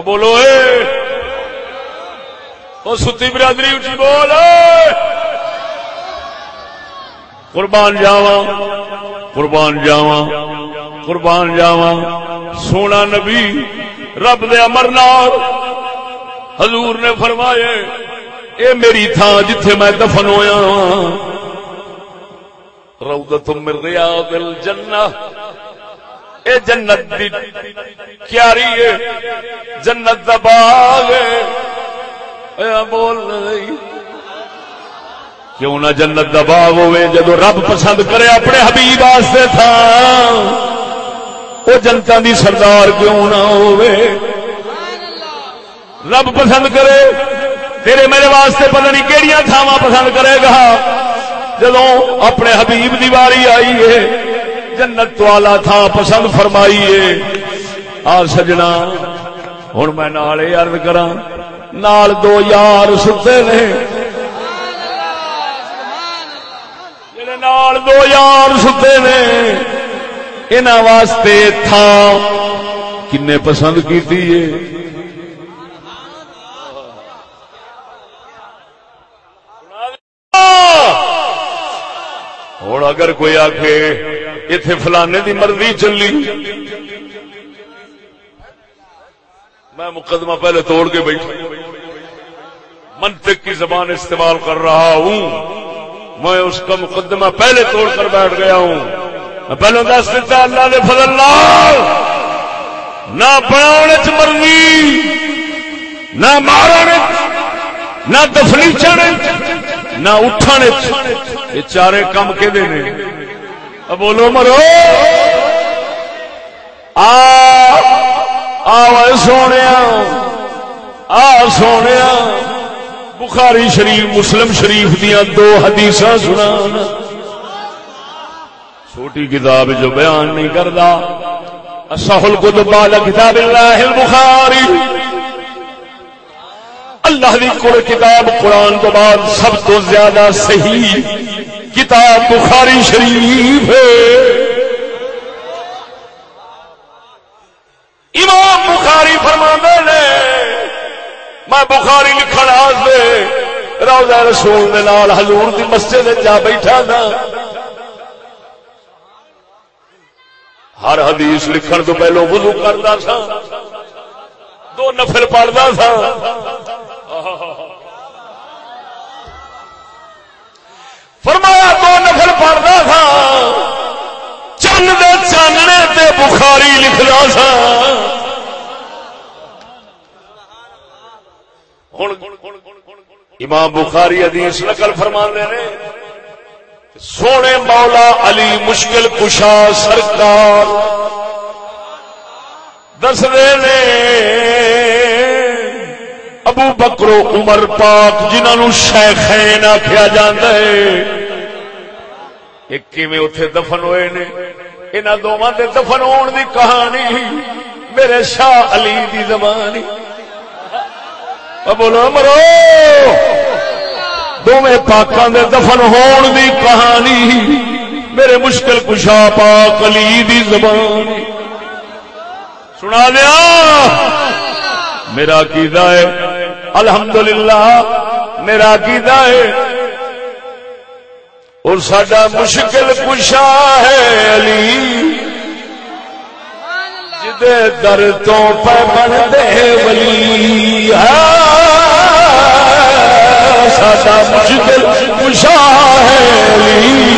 بولو، اے۔ وہ ستی برادری اچھی بول قربان جاوا قربان جاوا قربان جاوا سونا نبی، رب دے امرنار حضور نے فرمایا اے میری تھان جتھے میں دفن ہویا روضت من ریاض الجنہ۔ اے جنت دی کیاری ہے، جنت دا باغ ہے۔ اے بول نہیں کیوں نہ جنت دا باغ ہوئے جدو رب پسند کرے اپنے حبیب واسطے تھا۔ وہ جنتا دی سردار کیوں نہ ہوئے۔ رب پسند کرے، تیرے میرے واسطے پتہ نہیں کہڑیاں تھاواں پسند کرے گا۔ جدو اپنے حبیب دی واری آئی ہے، جنت والا تھا پسند فرمائی ہے آ سجنا ہوں میں نال ارد کرا نال دو یار ستے نے۔ جڑے نال دو یار ستے نے، انہاں واسطے تھا کنے پسند کیتی ہے ہوں اگر کوئی آ کے اتے فلانے دی مرضی چلی. میں مقدمہ پہلے توڑ کے بیٹھا۔ منطق کی زبان استعمال کر رہا ہوں۔ میں اس کا مقدمہ پہلے توڑ کر بیٹھ گیا ہوں۔ میں پہلے دس دیتا اللہ نے فضل لال نہ بنانے چ مرضی، نہ مارنے نہ دفنیچن نہ اٹھنے یہ چارے کم کہ بولو مرو۔ آ سونے آ سونے بخاری شریف، مسلم شریف دیا دو حدیث سنا۔ چھوٹی کتاب جو بیان نہیں کرتا سہل کو تو بالا کتاب اللہ البخاری۔ اللہ دی کوئی کتاب قرآن تو بعد سب تو زیادہ صحیح کتاب بخاری شریف ہے۔ امام بخاری فرما نے، میں بخاری لکھن واسطے روزہ رسول دے نال حضور دی مسجد جا بیٹھا تھا۔ ہر حدیث لکھن تو پہلو وضو کرتا تھا۔ دو نفل پڑھتا تھا۔ فرمایا دو نفل پڑھتا تھا۔ چند دے چاننے تے بخاری لکھنا سا امام بخاری حدیث نقل فرما نے سونے مولا علی مشکل کشا سرکار دس دے ابو بکرو عمر پاک جنہوں شیخین آخیا جاندہ ہے۔ اتے دفن ہوئے نے؟ انہوں دونوں دے دفن ہون دی کہانی، میرے شاہ علی دی زبانی۔ بولو مرو دونوں پاکوں دے دفن ہون دی کہانی، میرے مشکل کشا پاک علی دی زبان سنا دیا! میرا عقیدہ ہے الحمدللہ، میرا عقیدہ ہے۔ اور سڈا مشکل کشا ہے علی۔ جدے در تو پہ بنتے ولی۔ سڈا مشکل کشا ہے علی۔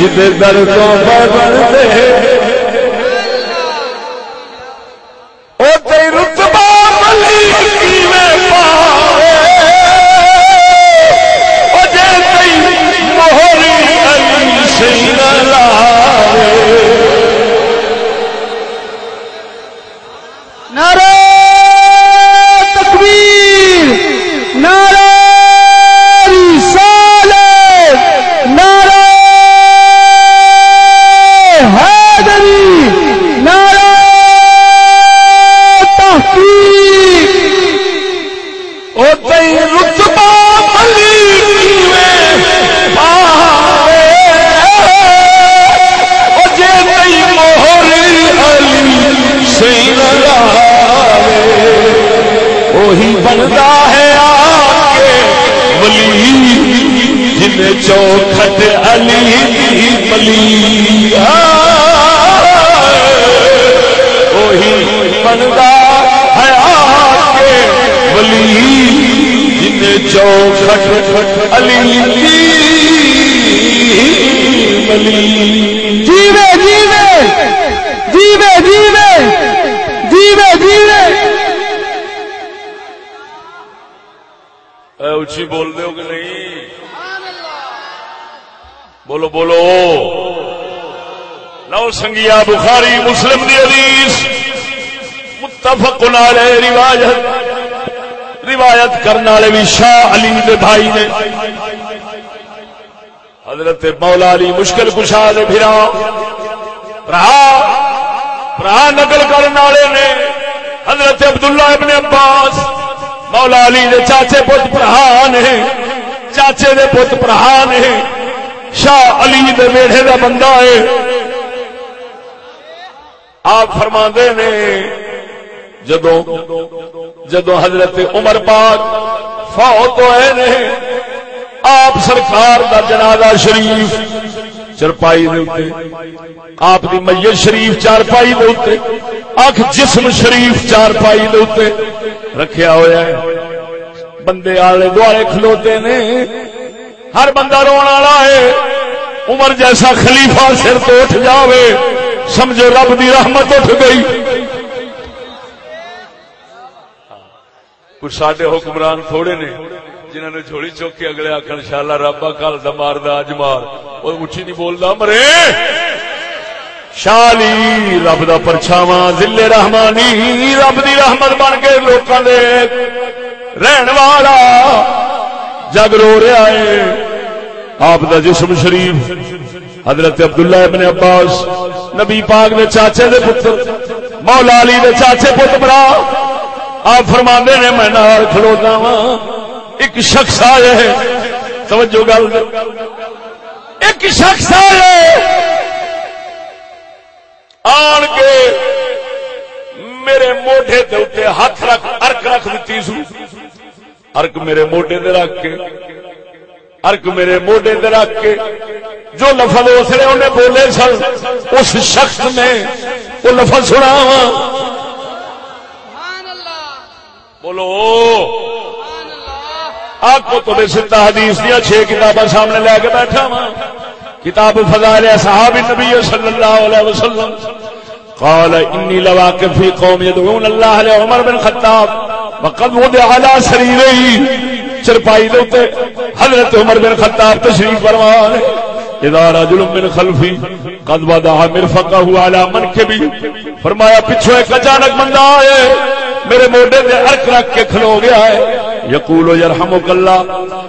جدے در تو پہ بنتے وہی بنتا ہے آپ کے ولی، جن چوکھٹ علی بلی وہی بنتا ہے آپ کے ولی، جن چوکھٹ علی بلی سنگیا بخاری مسلم دی حدیث. متفق علیہ روایت. روایت کرنے والے بھی شاہ علی دے بھائی نے. حضرت مولا علی مشکل کشا دے بھرا. برا نقل کرنے والے نے حضرت عبداللہ ابن عباس مولا علی دے چاچے پت برہا نے چاچے دے پت برہا نے شاہ علی دے میڑے دا بندہ ہے۔ آپ فرما نے جدو جدو حضرت عمر پاک فوت ہوئے نے، آپ سرکار دا جنازہ شریف چرپائی آپ دی میت شریف چارپائی دے اکھ جسم شریف چارپائی دے رکھیا ہوا ہے۔ بندے آلے دوالے کھلوتے نے۔ ہر بندہ رونا والا ہے۔ عمر جیسا خلیفہ سر تو اٹھ جاوے۔ سمجھو رب دی رحمت اٹھ گئی۔ کچھ سڈے حکمران تھوڑے نے جنہوں نے جھوڑی چوک کے اگلے آخر شالا رابا کل دمار اج مار وہ اچھی نہیں بولتا مرے! شالی، رب دا پرچھاوا ضلع رحمانی، رب دی رحمت بن کے لوکاں دے رہن والا۔ جگ رو رہا ہے۔ آپ دا جسم شریف، حضرت عبداللہ ابن عباس، نبی پاک دے چاچے دے پتر، مولا علی دے چاچے پت برا۔ آپ فرما نے میں نال کھلوتا وا ایک شخص آئے توجہ گل ایک شخص آئے آن کے میرے موڈے دے اتنے ہاتھ رکھ ارک رکھ دیتی سو۔ ارک میرے موڈے دے رکھ کے ارک میرے موڈے دے رکھ کے۔ جو لفظ اس نے انہیں بولے سن اس شخص نے وہ لفظ سنا۔ بولو۔ آپ کو تو سیدھا حدیث دیا چھ کتابیں سامنے لے کے بیٹھا وا کتاب فضائل صحاب نبی صلی اللہ علیہ وسلم۔ قال انی لواقف فی قوم يدعون الله لعمر بن خطاب۔ وقد وضع على سريره چرپائی دے حضرت عمر بن خطاب تشریف فرما اذا رجل من خلفی قد وضع مرفقه على منكبي فرمایا پیچھے ایک اچانک بندہ آئے، میرے موڈے دے ارک رکھ کے کھلو گیا ہے۔ یقول یرحمک اللہ،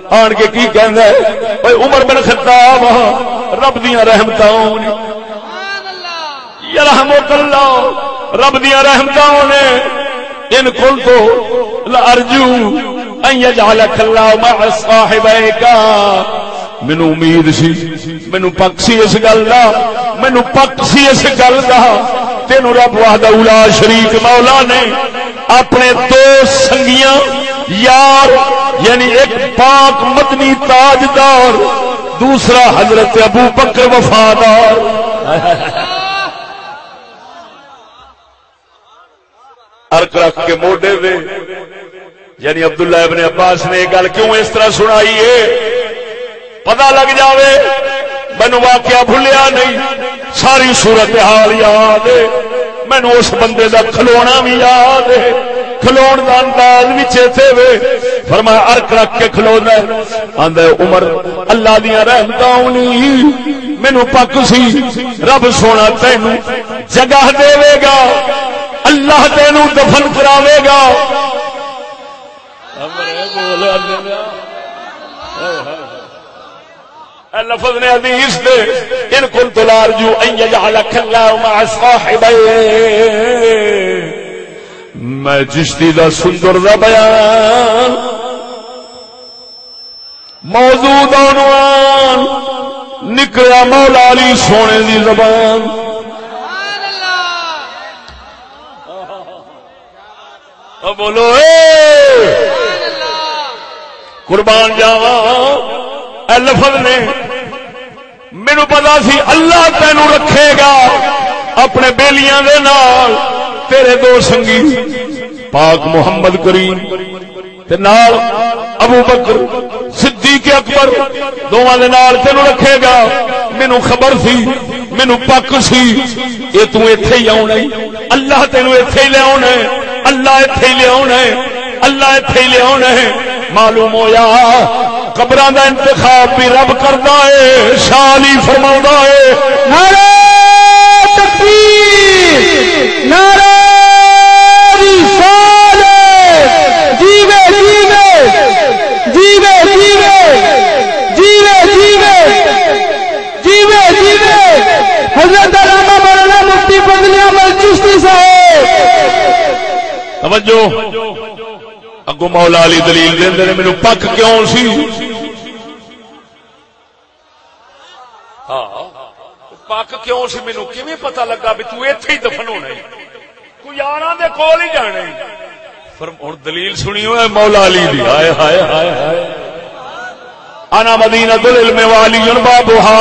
آن کے کی کہندا ہے؟ اوے عمر بن خطاب ہاں، رب دیاں رحمتاں سبحان اللہ یرحمک اللہ، رب دیاں رحمتاں نے۔ ان کل تو لارجو ان یجعلک اللہ مع صاحبیک۔ مینو امید سی مینو پک سی اس گل کا مینو پک سی اس گل کا تین رب واہد اولا شریف مولا نے اپنے دو سنگیاں یار یعنی ایک پاک مدنی تاجدار، دوسرا حضرت ابو بکر وفادار۔ ارک رکھ کے موڈے دے یعنی عبداللہ ابن عباس نے یہ گل کیوں اس طرح سنائی ہے؟ پتا لگ جاوے مینو واقعہ بھولیا نہیں۔ ساری صورت حال یاد مینو اس بندے دا کھلونا بھی یاد ہے۔ کھلون کا انداز بھی چیتے وے۔ فرمایا ارک رکھ کے کھلونا آدھے عمر، اللہ دیا رحمت مینو پک سی۔ رب سونا تین جگہ دے وے گا۔ اللہ تین دفن کراوے گا۔ لفظ نے حدیث دے، ان کن تلار جو ان یجعلک اللہ مع صاحبین۔ میں جشتی دا سندر دا بیان موجود عنوان نکلا مولا علی سونے دی زبان۔ بولو، اے! قربان جاوا لفظ نے مینو پتا سی اللہ تین رکھے گا اپنے بیلیاں دے نال۔ تیرے دو سنگی پاک محمد کریم تے نال ابو بکر، صدیق اکبر، دونوں دے نال تینو رکھے گا۔ مینو خبر سی مینو پک سی۔ یہ تو ایتھے ہی آنا اللہ تینو ایتھے ہی لیا اللہ ایتھے ہی لیا اللہ ایتھے ہی لیا معلوم ہویا قبر دا انتخاب بھی رب کرتا ہے شالی فرما ہے۔ نعرہ تکبیر، نعرہ جی، حضرت علامہ مولانا مفتی فضل احمد چشتی صاحب۔ توجہ۔ اگو مولا علی دلیل دے نے مینو پک کیوں سی؟ ہاں۔ پک کیوں سی؟ مینو کیویں پتہ لگا بھی تو ایتھے ہی دفن ہونا ہے یاراں دے کول ہی پر ہن دلیل سنی ہوئے مولا علی دی۔ ہائے ہائے ہائے ہائے انا مدینہ العلم والی بابها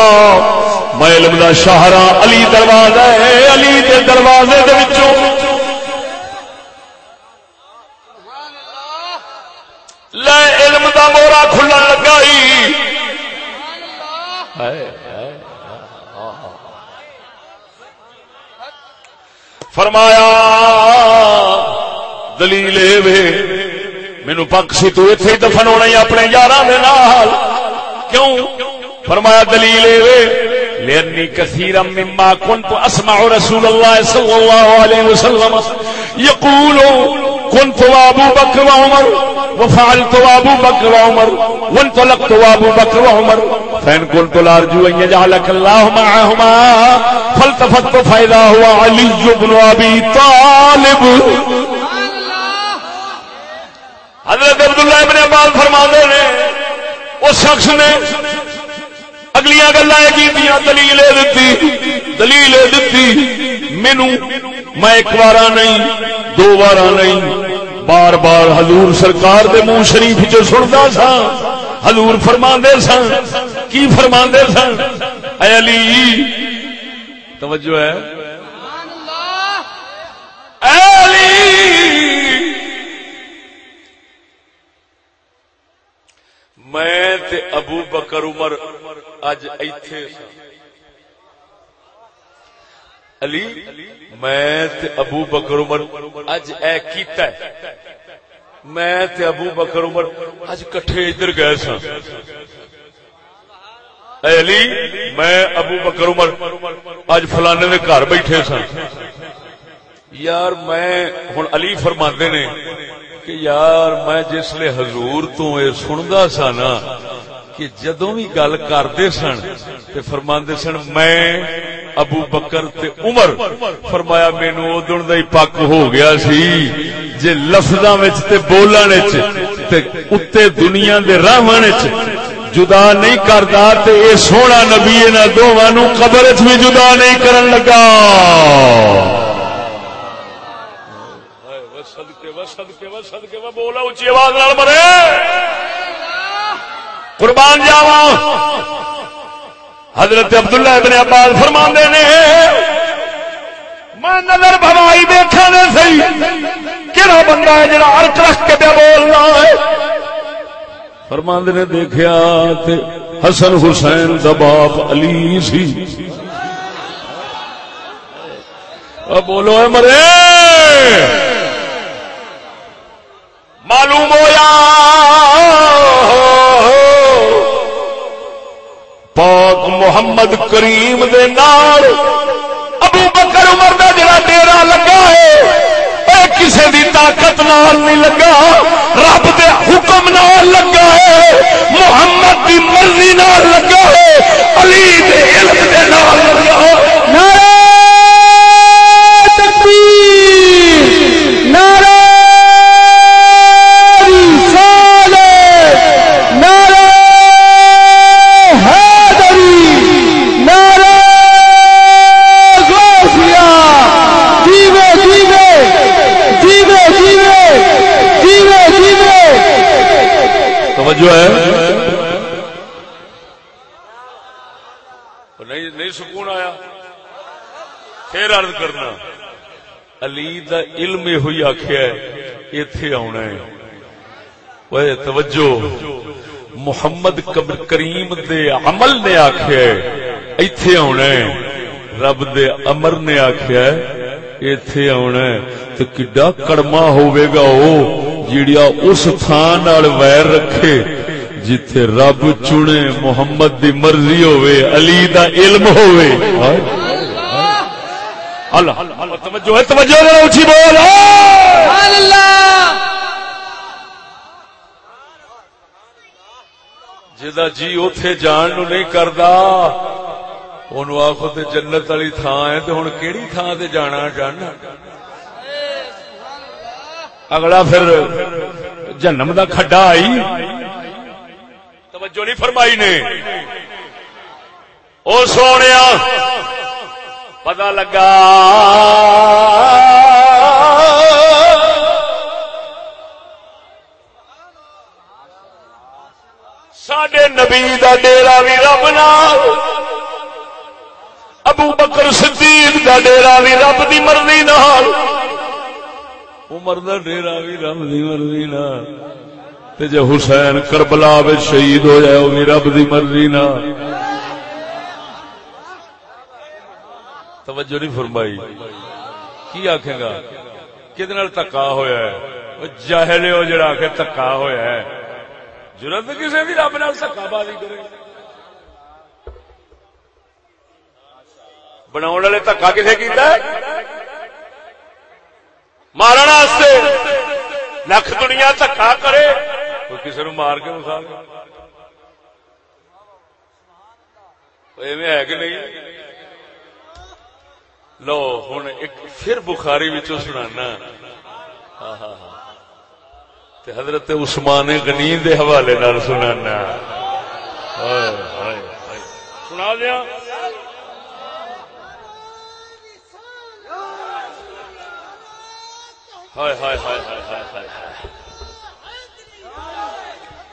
میں علم دا شہرا علی دروازہ ہے۔ علی دے دروازے دے وچوں۔ لے علم دا مورا کھلن لگا ہی۔ فرمایا، دلیل وے، مینو پک سی تو اتے ہی دفن ہونا اپنے یار کیوں؟ فرمایا، دلیل وے لأني كثيرا مما كنت أسمع رسول الله صلى الله عليه وسلم يقول، كنت وابو بكر وعمر، وفعلت وابو بكر وعمر، وانطلقت وابو بكر وعمر، فإن كنت لأرجو أن يجعلك الله معهما، فالتفت فإذا هو علي بن أبي طالب. حضرت عبداللہ ابن عباس فرما دے نے، اس شخص نے اگلیاں گلا دلیل دتی دلیل دتی مینو میں ایک بار نہیں، دو بار نہیں، بار بار حضور سرکار دے منہ شریف جو سنتا سا حضور فرما سن کی فرما سن اے علی، توجہ ہے۔ اے علی۔ میں تے ابو بکر عمر اج ایتھے علی، میں تے ابو بکر عمر اج اے کیتا ہے۔ میں تے ابو بکر عمر اج کٹھے ادھر گئے سن اے علی، میں ابو بکر عمر اج فلانے دے گھر بیٹھے سن یار، میں ہوں علی فرماندے نے کہ یار میں جس جسلے حضور تو یہ سندا سا نا کہ جدوں بھی گل کرتے سن تے فرماندے سن میں ابو بکر تے عمر فرمایا مینو ادن دا ہی پک ہو گیا سی جے لفظاں وچ تے بولن وچ تے اتے دنیا دے راہن وچ جدا نہیں کردا تے اے سونا نبی انہاں دوواں نو قبر وچ بھی جدا نہیں کرن لگا۔ بولا اچھی آواز نال مرے قربان جاوا حضرت عبداللہ ابن عباس فرما نے، میں نظر بھوائی دیکھا نے سی کہڑا بندہ ہے جڑا ارک رکھ کے پہ بولنا ہے؟ فرماند نے دیکھا تے حسن حسین دا باپ علی سی۔ بولو اے مرے۔ معلوم ہوا پاک محمد کریم دے نال ابو بکر عمر دا جڑا ڈیرا لگا ہے، اے کسے دی طاقت نال نہیں لگا، رب دے حکم نال لگا ہے، محمد دی مرضی نال لگا ہے، علی دے علم دے نال لگا ہے۔ توجہ ہے نہیں نہیں سکون آیا۔ پھر عرض کرنا۔ علی دا علم یہ ہوئی آخیا اتے آنا ہے۔ توجہ۔ محمد کب- کریم دے عمل نے آخیا اتے آنا ہے۔ رب دے امر نے آخیا اتے آنا ہے۔ تو کڈا کڑما ہوے گا وہ جیڑیا اس تھان ویر رکھے جتھے رب چنے محمد دی مرضی ہوے علی دا علم ہوے اللہ توجہ ہے، توجہ ذرا اونچی بول۔ جدا جی اوتھے جان نو نہیں کردا، اونوں آکھو تے جنت والی تھان ہے تے ہن کیڑی تھان تے جانا جاننا اگلا پھر جنم دا کھڈا آئی۔ توجہ نہیں فرمائی نے۔ او سونے پتا لگا۔ سڈے نبی دا ڈیرا بھی رب نال۔ ابو بکر صدیق دا ڈیرا بھی رب دی مرضی نال۔ عمر دا ڈیرا بھی رب دی مرضی نال تے جے حسین کربلا وچ شہید ہو جائے وہ بھی رب دی مرضی نال توجہ نہیں فرمائی کی آخے گا کہ تکا ہوا ہے او جاہل ہو جڑا آخ تکا ہوا ہے ضرورت کسی بھی رب نال سکا بازی کرے بنا والے دکا کسے کیتا ہے مارن لکھ دنیا دکا کرے۔ کوئی کسی نو مار کے مسا ایویں ہے کہ نہیں؟ لو ہوں ایک پھر بخاری بچوں سنانا۔ ہاں ہاں ہاں۔ حضرت عثمان غنی دے حوالے نال سنانا۔ سنا دیا۔ ہائے ہائے ہائے ہائے ہائے ہائے ہائے۔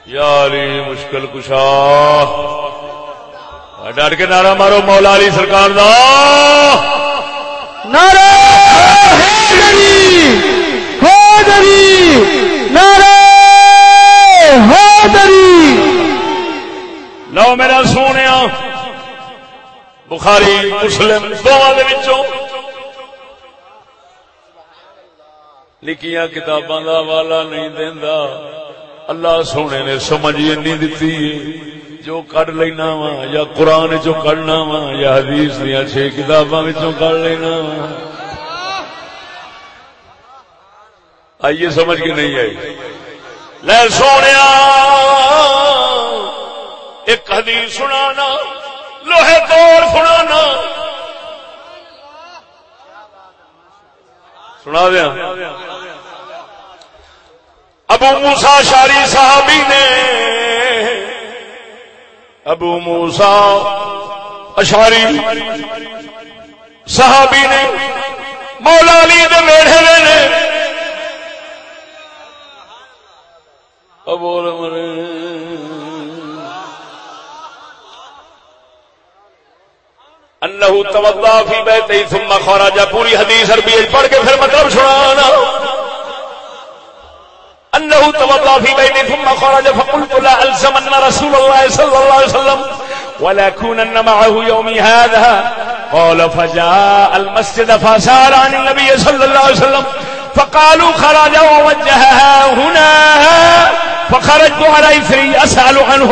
یاری مشکل کشا۔ ڈٹ کے نعرہ مارو مولا علی سرکار دا۔ نعرہ لو میرا سونے بخاری مسلم دونوں لکھیاں کتاباں دا والا نہیں دیندا۔ اللہ سونے نے سمجھ نہیں دتی۔ جو کڈ لینا وا یا قرآن چو کڈنا وا یا حدیث دیا چھ کتاباں وچوں کڈ لینا وا۔ آئیے سمجھ کے نہیں آئی۔ لے سونے ایک حدیث سنانا، لوہے توڑ سنانا۔ سنا دیا۔ ابو موسا شاری صحابی نے ابو موسا اشاری صحابی نے مولا علی دے میڑے نے ابول مرے انہو توضا فی بیتی ثم خرج۔ پوری حدیث عربی پڑھ کے پھر مطلب سنانا۔ انہو توضا فی بیتی ثم خرج فقلت لا ألزمن رسول اللہ صلی اللہ علیہ وسلم ولكونن معه يومي هذا. قال فجاء المسجد فسأل عن النبي صلى الله عليه وسلم فقالوا خرج ووجهها هنا. فخرجت على إثري أسأل عنه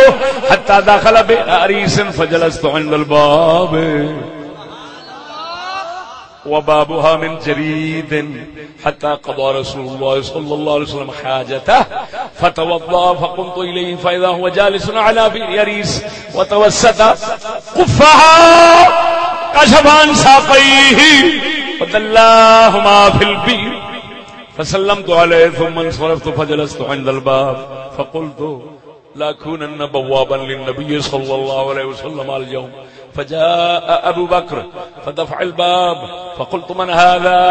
حتى دخل بأريس فجلست عند الباب. وبابها من جريد. حتى قضى رسول الله صلى الله عليه وسلم حاجته. فتوضا فقمت اليه فاذا هو جالس على بئريس وتوسط قفها كشف عن ساقيه ودلاهما في البئر فسلمت عليه ثم انصرفت فجلست عند الباب. فقلت لا كونن بوابا للنبي صلى الله عليه وسلم اليوم. فجاء أبو بكر فدفع الباب فقلت من هذا؟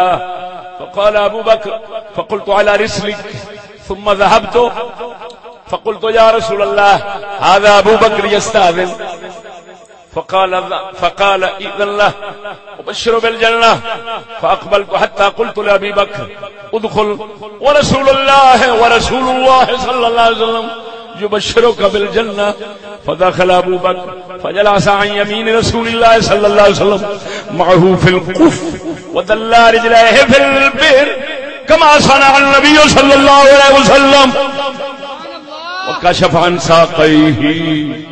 فقال أبو بكر فقلت على رسلك. ثم ذهبت فقلت يا رسول الله هذا أبو بكر يستأذن. فقال فقال إذن له وبشر بالجنة. فأقبلت حتى قلت لأبي بكر ادخل. ورسول الله ورسول الله صلى الله عليه وسلم يبشرك بالجنة. فدخل أبو بكر. فجلس عن يمين رسول الله صلى الله عليه وسلم معه في القف ودلى رجليه في البئر كما صنع النبي صلى الله عليه وسلم وكشف عن ساقيه.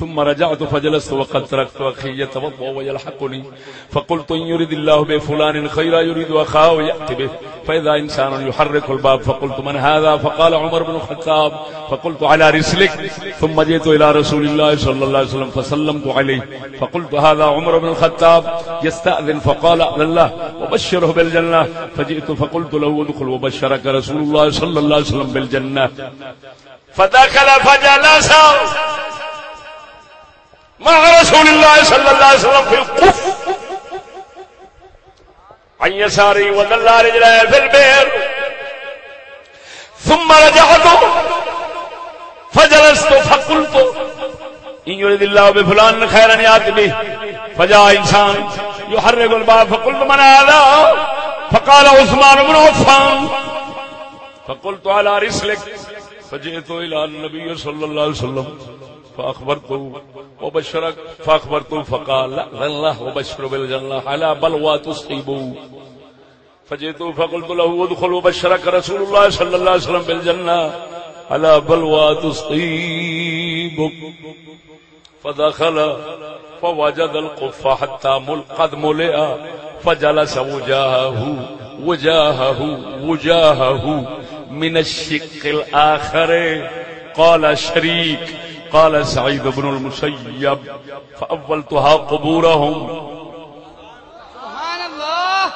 ثم رجعت فجلست وقد تركت أخي يتوضا ويلحقني. فقلت إن يريد الله بفلان خيرا يريد أخاه يأتي به. فإذا إنسان يحرك الباب فقلت من هذا؟ فقال عمر بن الخطاب. فقلت على رسلك. ثم جئت إلى رسول الله صلى الله عليه وسلم فسلمت عليه. فقلت هذا عمر بن الخطاب. يستأذن فقال أذن الله وبشره بالجنة. فجئت فقلت له ادخل وبشرك رسول الله صلى الله عليه وسلم بالجنة. فدخل فجلس. مع رسول الله صلى الله عليه وسلم في القف. عن يساري وذل رجليه في البئر ثم رجعت. فجلست فقلت. إن يريد الله بفلان خيرا يأتي به. فجاء إنسان يحرك الباب فقلت من هذا؟ فقال عثمان بن عفان. فقلت على رسلك. فجئت إلى النبي صلى الله عليه وسلم. فأخبرته وبشرك فأخبرته فقال لا الله وبشر بالجنة على بلوى تصيبه فجئت فقلت له، ادخل وبشرك رسول الله صلى الله عليه وسلم بالجنة على بلوى تصيبك فدخل، فوجد القف حتى قد ملئ، فجلس وجاهه وجاهه وجاهه من الشق الآخر. قال شريك قال سعيد بن المسيب فأولتها قبورهم. سبحان الله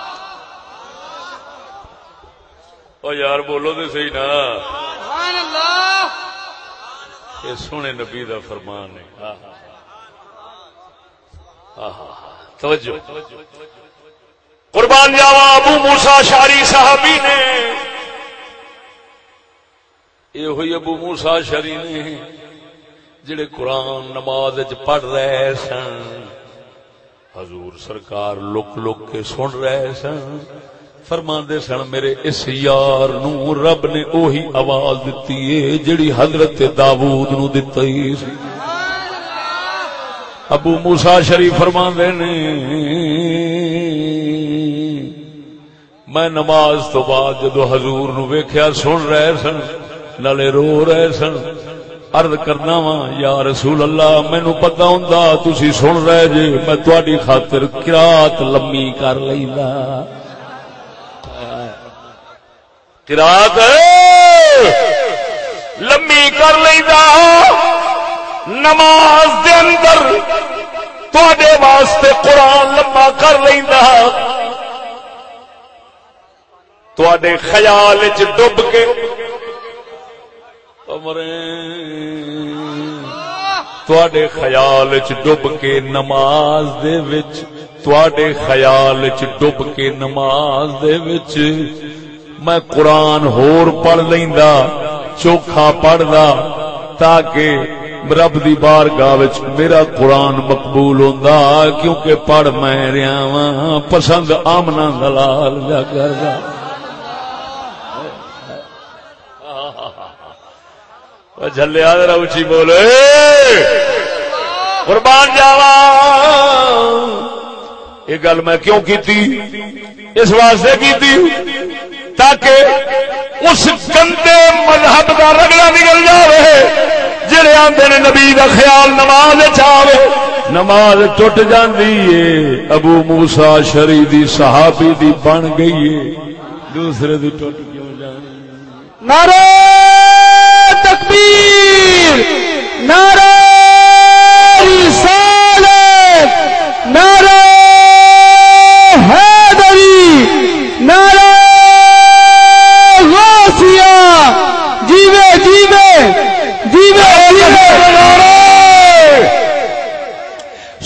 او یار بولو تو صحیح نا۔ سبحان الله یہ سونے نبی دا فرمان ہے۔ توجہ۔ قربان جاوا ابو موسا شاری صحابی نے۔ یہ ہوئی ابو موسا شری نے جڑے قرآن نماز پڑھ رہے سن۔ حضور سرکار لک لک کے سن رہے سن۔ فرما سن، میرے اس یار نو رب نے اوہی آواز دیتی ہے جڑی حضرت داود نو دتی سی۔ ابو موسا شریف فرما نے، میں نماز تو بعد جدو حضور نو ویکھیا سن رہے سن، نالے رو رہے سن عرض کرنا وا یا رسول اللہ مینو پتا ہوں تسی سن رہے جی میں تھوڑی خاطر کراط لمی کر لینا قرات لمبی کر لینا نماز دے اندر تے واسطے قرآن لمبا کر لینا تے خیال چ ڈب کے۔ تے خیال چ ڈب کے نماز دے وچ تے خیال چ ڈب کے نماز دے وچ۔ میں قرآن ہور پڑھ لینا چوکھا پڑھدا، تاکہ رب دی بار گاہ میرا قرآن مقبول ہوندا، کیونکہ پڑھ میں رہا وا پسند آمنا دلال جا کردا۔ جلیا ذرا اچھی بولے قربان جاوا یہ گل میں کیوں کی اس واسطے کی تاکہ اس گندے مذہب کا رگڑا نکل جائے جڑے آتے نے نبی کا خیال نماز چاہے نماز ٹوٹ جاندی ہے ابو موسا شری دی صحابی دی بن گئی ہے دوسرے دی ٹوٹ کیوں جانی نعرہ تکبیر نعرہ رسالت نعرہ حیدری نعرہ۔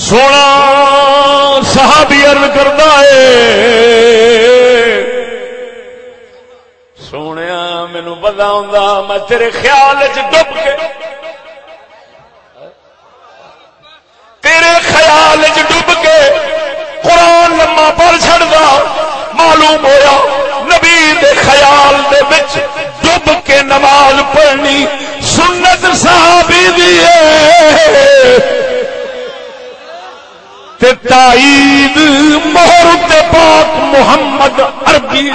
سونا صحابی عرض کرتا ہے۔ مینو پتا ہوں میں تیرے خیال ڈب کے تیرے خیال ڈب کے قرآن لما پر چڑھتا معلوم ہوا نبی دے خیال دے بچ ڈب کے نماز پڑھنی سنت صحابی دی ہے۔ تائید مہر پاک محمد عربی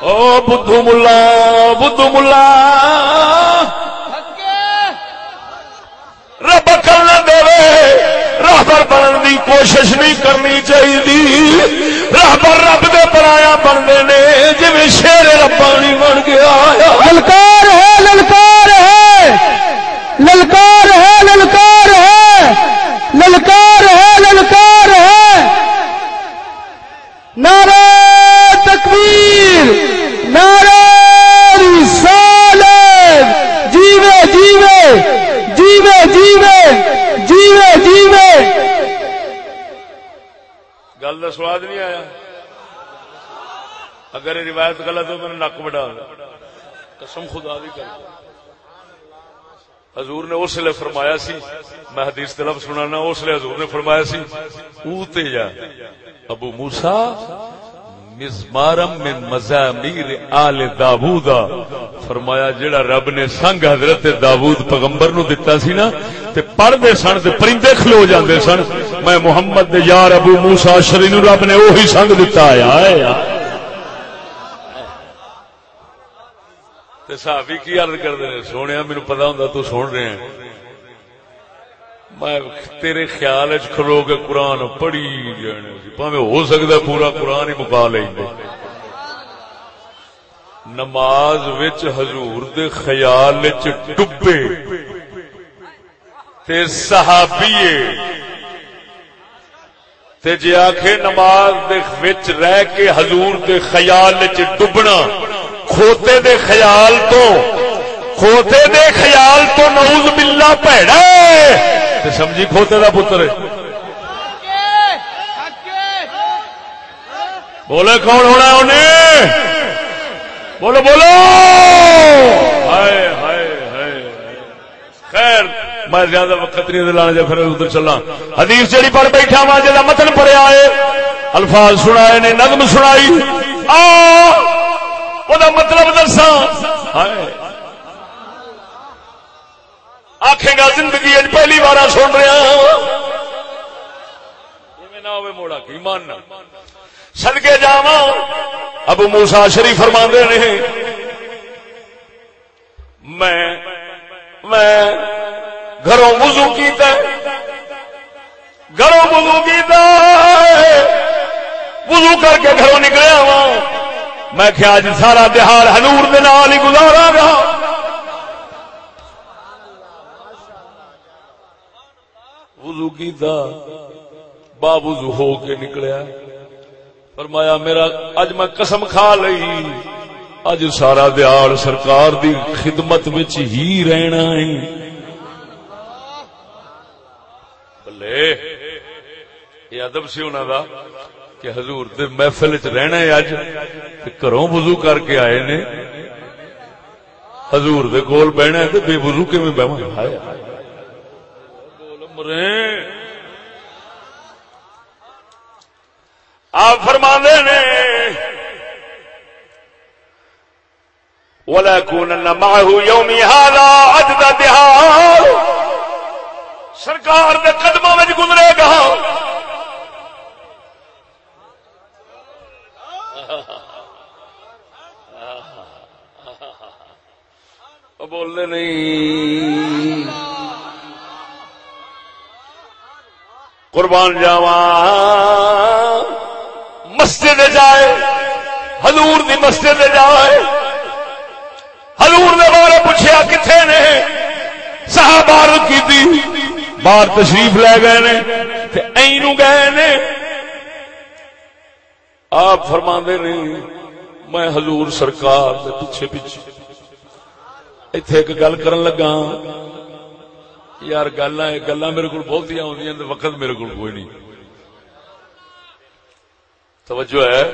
او بدھو ملا بدھو ملا۔ رب کرنا دے راہبر بننے کی کوشش نہیں کرنی چاہیے راہبر رب دے پرایا بنتے نے جی شیر ربانی بن گیا للکار ہے للکار ہے۔ للکار ہے للکار ہے۔ للکار ہے للکار ہے۔ نعرہ تکبیر نعرہ رسالت جیوے جیوے جیوے جیوے جیوے۔ جیوے گل کا سواد نہیں آیا۔ اگر یہ روایت غلط ہو میں نک بڑھا۔ قسم خدا دی کر۔ حضور نے اس لیے فرمایا سی، میں حدیث طلب سنانا، اس لیے حضور نے فرمایا سی اوتے جا۔ ابو موسا مزمارم میں مزامیر آل داوودا فرمایا جڑا رب نے سنگ حضرت داوود پیغمبر نو دتا سی نا، تے پڑھدے سن تے پرندے کھلو جاندے سن۔ میں محمد دے یار ابو موسا شری نو رب نے وہی سنگ دتا ہے صحابی کی عرض کرتے ہیں سونے میرے پتا ہوں تو سن رہے ہیں۔ میں تیرے خیال کھلو کے قرآن پڑھی جانے پاوے ہو سکتا پورا قرآن ہی مکا لیں نماز وچ حضور دے خیال ڈبے۔ تے صحابی تے جے آخے نماز دے وچ رہ کے حضور دے خیال ڈبنا، کھوتے دے خیال تو، کھوتے دے خیال تو نعوذ باللہ پیڑا ہے۔ تے سمجھی کھوتے دا پتر بولے کون ہونا انہیں؟ بولو بولو! ہائے ہائے ہائے خیر، میں زیادہ وقت نہیں لانا جا پھر ادھر چلا حدیث جڑی پڑھ بیٹھا وا جا متن پڑیا ہے الفاظ سنائے نے، نظم سنائی۔ آ! مطلب دسا ہائے۔ آخے گا زندگی پہلی بار سن رہا موڑا کی ماننا سدکے جا ابو موسا شریف فرما نے میں میں گھروں وضو کیتا گھروں وضو کیتا وضو کر کے گھروں نکلیا وا میں اج سارا دہاڑ ہنور دے نال ہی گزارا گا۔ وضو کیتا بابوزو ہو کے نکلیا۔ فرمایا، میرا، اج میں قسم کھا لئی۔ اج سارا دیال سرکار دی خدمت وچ ہی رہنا ہے۔ بلے، یہ ادب سی انہوں دا کہ حضور دے محفل چ رہنا ہے اج گھروں وضو کر کے آئے نے۔ حضور دے کول بہنا ہے تے بے وضو کے میں بہن ہائے۔ مرے۔ آپ فرما نے معه يومي هذا اجدا دہار سرکار دے قدموں میں گزرے گا۔ بولنے نہیں۔ قربان جاوا مسجد جائے، حضور دی مسجد جائے۔ حضور نے بارے پوچھا کتنے نے؟ صحابہ کی تھی باہر تشریف لے گئے نے تے اینو گئے نے۔ آپ فرما نے، میں حضور سرکار دے پیچھے پیچھے۔ ایتھے ایک گل کرن لگا یار گلا گلا میرے کو بہت آدی وقت میرے کو کوئی نہیں۔ توجہ ہے؟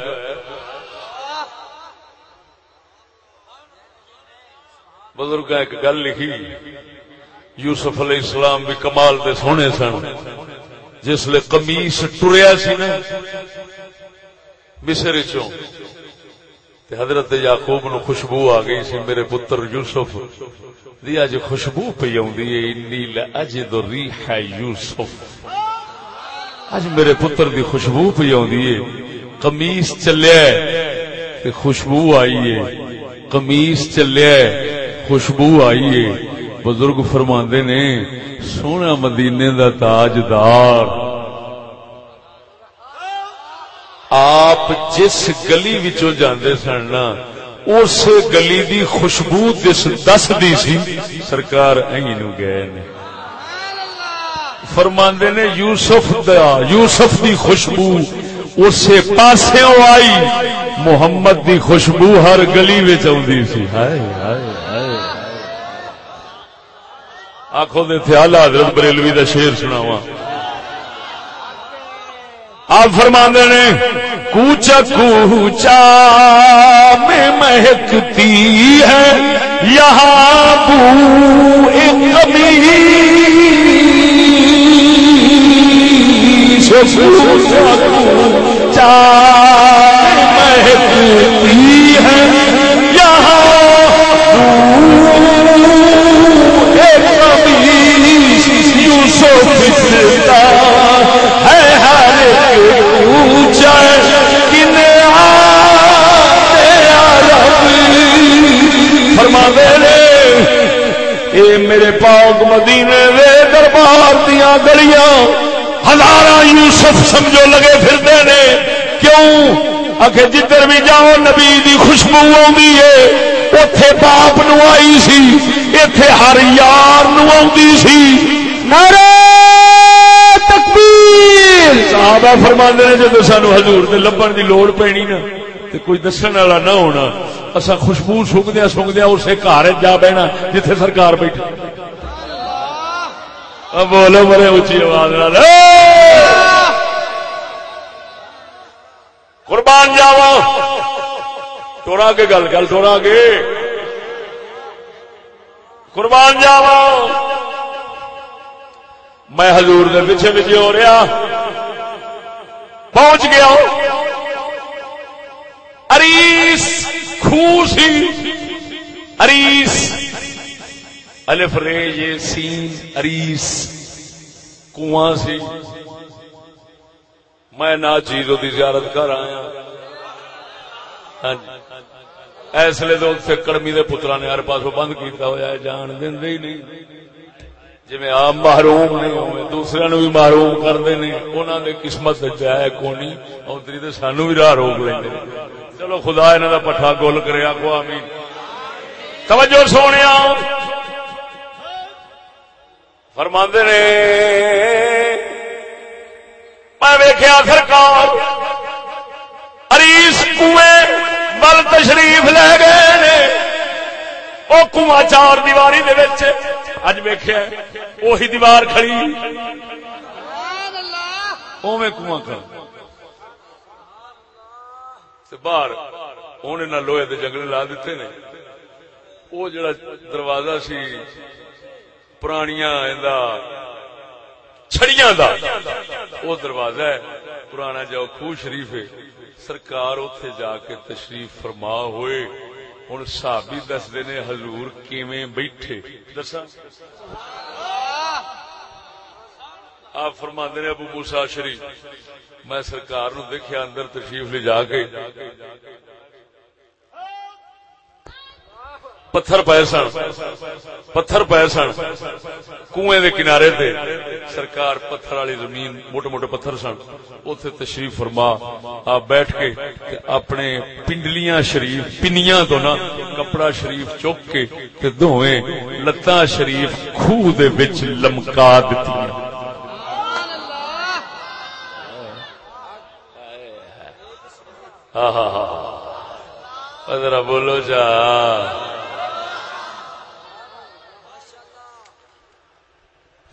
بزرگ ایک گل لکھی۔ یوسف علیہ السلام بھی کمال دے سونے سن۔ جس لیے کمیس ٹریا سی نا مصر چوں۔ تے حضرت یعقوب نو خوشبو آ گئی سی، میرے پتر یوسف۔ دی اج خوشبو پی اوندی اے انی لاجد ریح یوسف. اج میرے پتر دی خوشبو پی اوندی اے قمیص چلیا تے خوشبو آئی ہے۔ قمیص چلیا خوشبو آئی ہے۔ بزرگ فرماندے نے، سونا مدینے دا تاجدار آپ جس گلی وچوں جاندے سن نا، اس گلی دی خوشبو دس دس دی سی، سرکار اہیں نو گئے نے۔ فرماندے نے، یوسف دا، یوسف دی خوشبو اس پاسے آئی۔ محمد دی خوشبو ہر گلی وچ اوندی سی۔ ہائے ہائے ہائے۔ آخو دے تھے اعلی حضرت بریلوی دا شعر سناواں۔ آپ فرما نے کوچا کوچا میں مہکتی ہے یہاں بو کبھی کوچا مہکتی ہے. فرما اے میرے پاک مدینے دے دربار دیا گلیاں ہزار یوسف سمجھو لگے پھرتے نے، کیوں؟ آخر جدھر بھی جاؤ، نبی دی خوشبو آئی ہے اتے باپ نو آئی سی اتے ہر یار نو آئی سی۔ نارے تکبیر! صحابہ فرماندے نے جب سانو حضور دے لبن دی لوڑ پینی نا، تے کوئی دسن والا نہ ہونا۔ اصا خوشبو سونگدیا سونگدیا اسے گھر جا بہنا جتھے سرکار بیٹھی بولو مرے اچھی آواز قربان جاوا ٹوڑا کے گل گل ٹوڑا کے۔ قربان جاوا میں حضور دے پیچھے پیچھے ہو رہا۔ پہنچ گیا اریس خوشی اریس الف رے، یہ سین اریس کنواں سی۔ میں نہ چیزوں کی زیارت کر آیا۔ ہاں جی۔ ایسے تو کڑمی دے پترا نے ہر پاسوں بند کیتا ہوا ہے، جان دے ہی نہیں۔ جی آپ محروم نہیں دوسرے نو بھی محروم کرتے ہیں انہوں نے قسمت ہے کونی اتری تو سانو بھی راہ روک لیں چلو خدا انہوں کا پٹھا گول کرے کو آمین۔ توجہ سونے فرما نے، میں ویخیا سرکار اریس کنویں بل تشریف لے گئے وہ کنواں چار دیواری دے اج ویخیا وہی دیوار کھڑی۔ اوے کنواں کر باہر انہیں نہ لوہے دے جنگل لا دیتے نے۔ وہ جڑا دروازہ سی پرانیاں چھڑیاں دا وہ دروازہ ہے۔ پرانا جاؤ خو شریف ہے۔ سرکار اتے جا کے تشریف فرما ہوئے۔ ہوں سابی دستے نے حضور کیویں بیٹھے دسا آپ فرما نے ابو موسا شریف میں سرکار نو دیکھا اندر تشریف لے جا کے پتھر پائے سن۔ پتھر پائے سن۔ کنویں دے کنارے تے سرکار پتھر والی زمین، موٹے موٹے پتھر سن۔ اوتھے تشریف فرما۔ آپ بیٹھ کے اپنے پنڈلیاں شریف، پنیاں تو نا کپڑا شریف چوک کے تے دوویں لتاں شریف خوہ دے وچ لمکا دتیاں ہاں ہاں ہاں ذرا بولو جا۔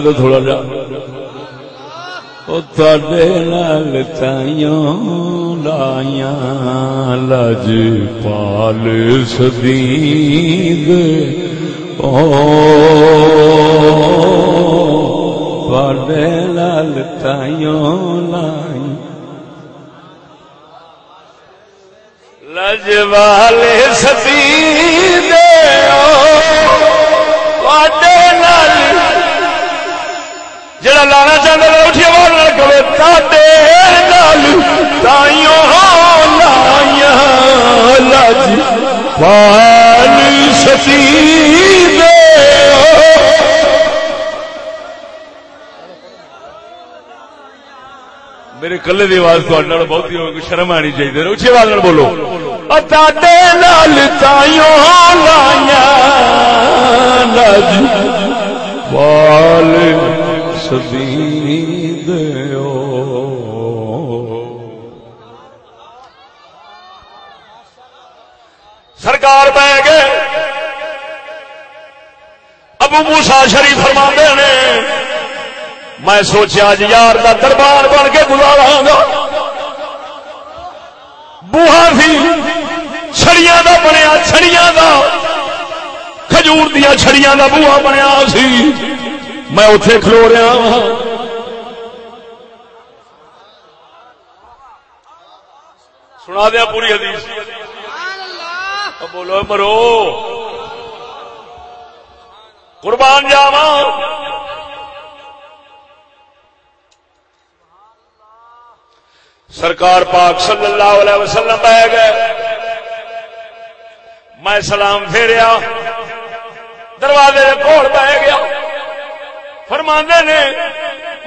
کہہ تھوڑا جا۔ لال تائیوں لائیا لج پال سدید۔ لال تائیوں لائی لج والے سدید۔ میرے کلے کی آواز تھوڑے بہت ہی ہوگی شرم آنی چاہیے۔ اچھی آواز بولو۔ لال تائیوں لج پال سرکار ابو موسا شریف فرما نے میں سوچا جی یار کا دربار بن کے گزارا گا۔ بوہا سی چھڑیاں دا بنیا چھڑیاں دا۔ کھجور دیا چھڑیاں دا بوہا بنیا سی۔ میں اتے کھلو رہا ہاں۔ سنا دیا پوری حدیث۔ بولو مرو۔ قربان جاوا سرکار پاک صلی اللہ علیہ وسلم بہ گئے۔ میں سلام پھیریا۔ دروازے کول بہ گیا۔ فرما نے،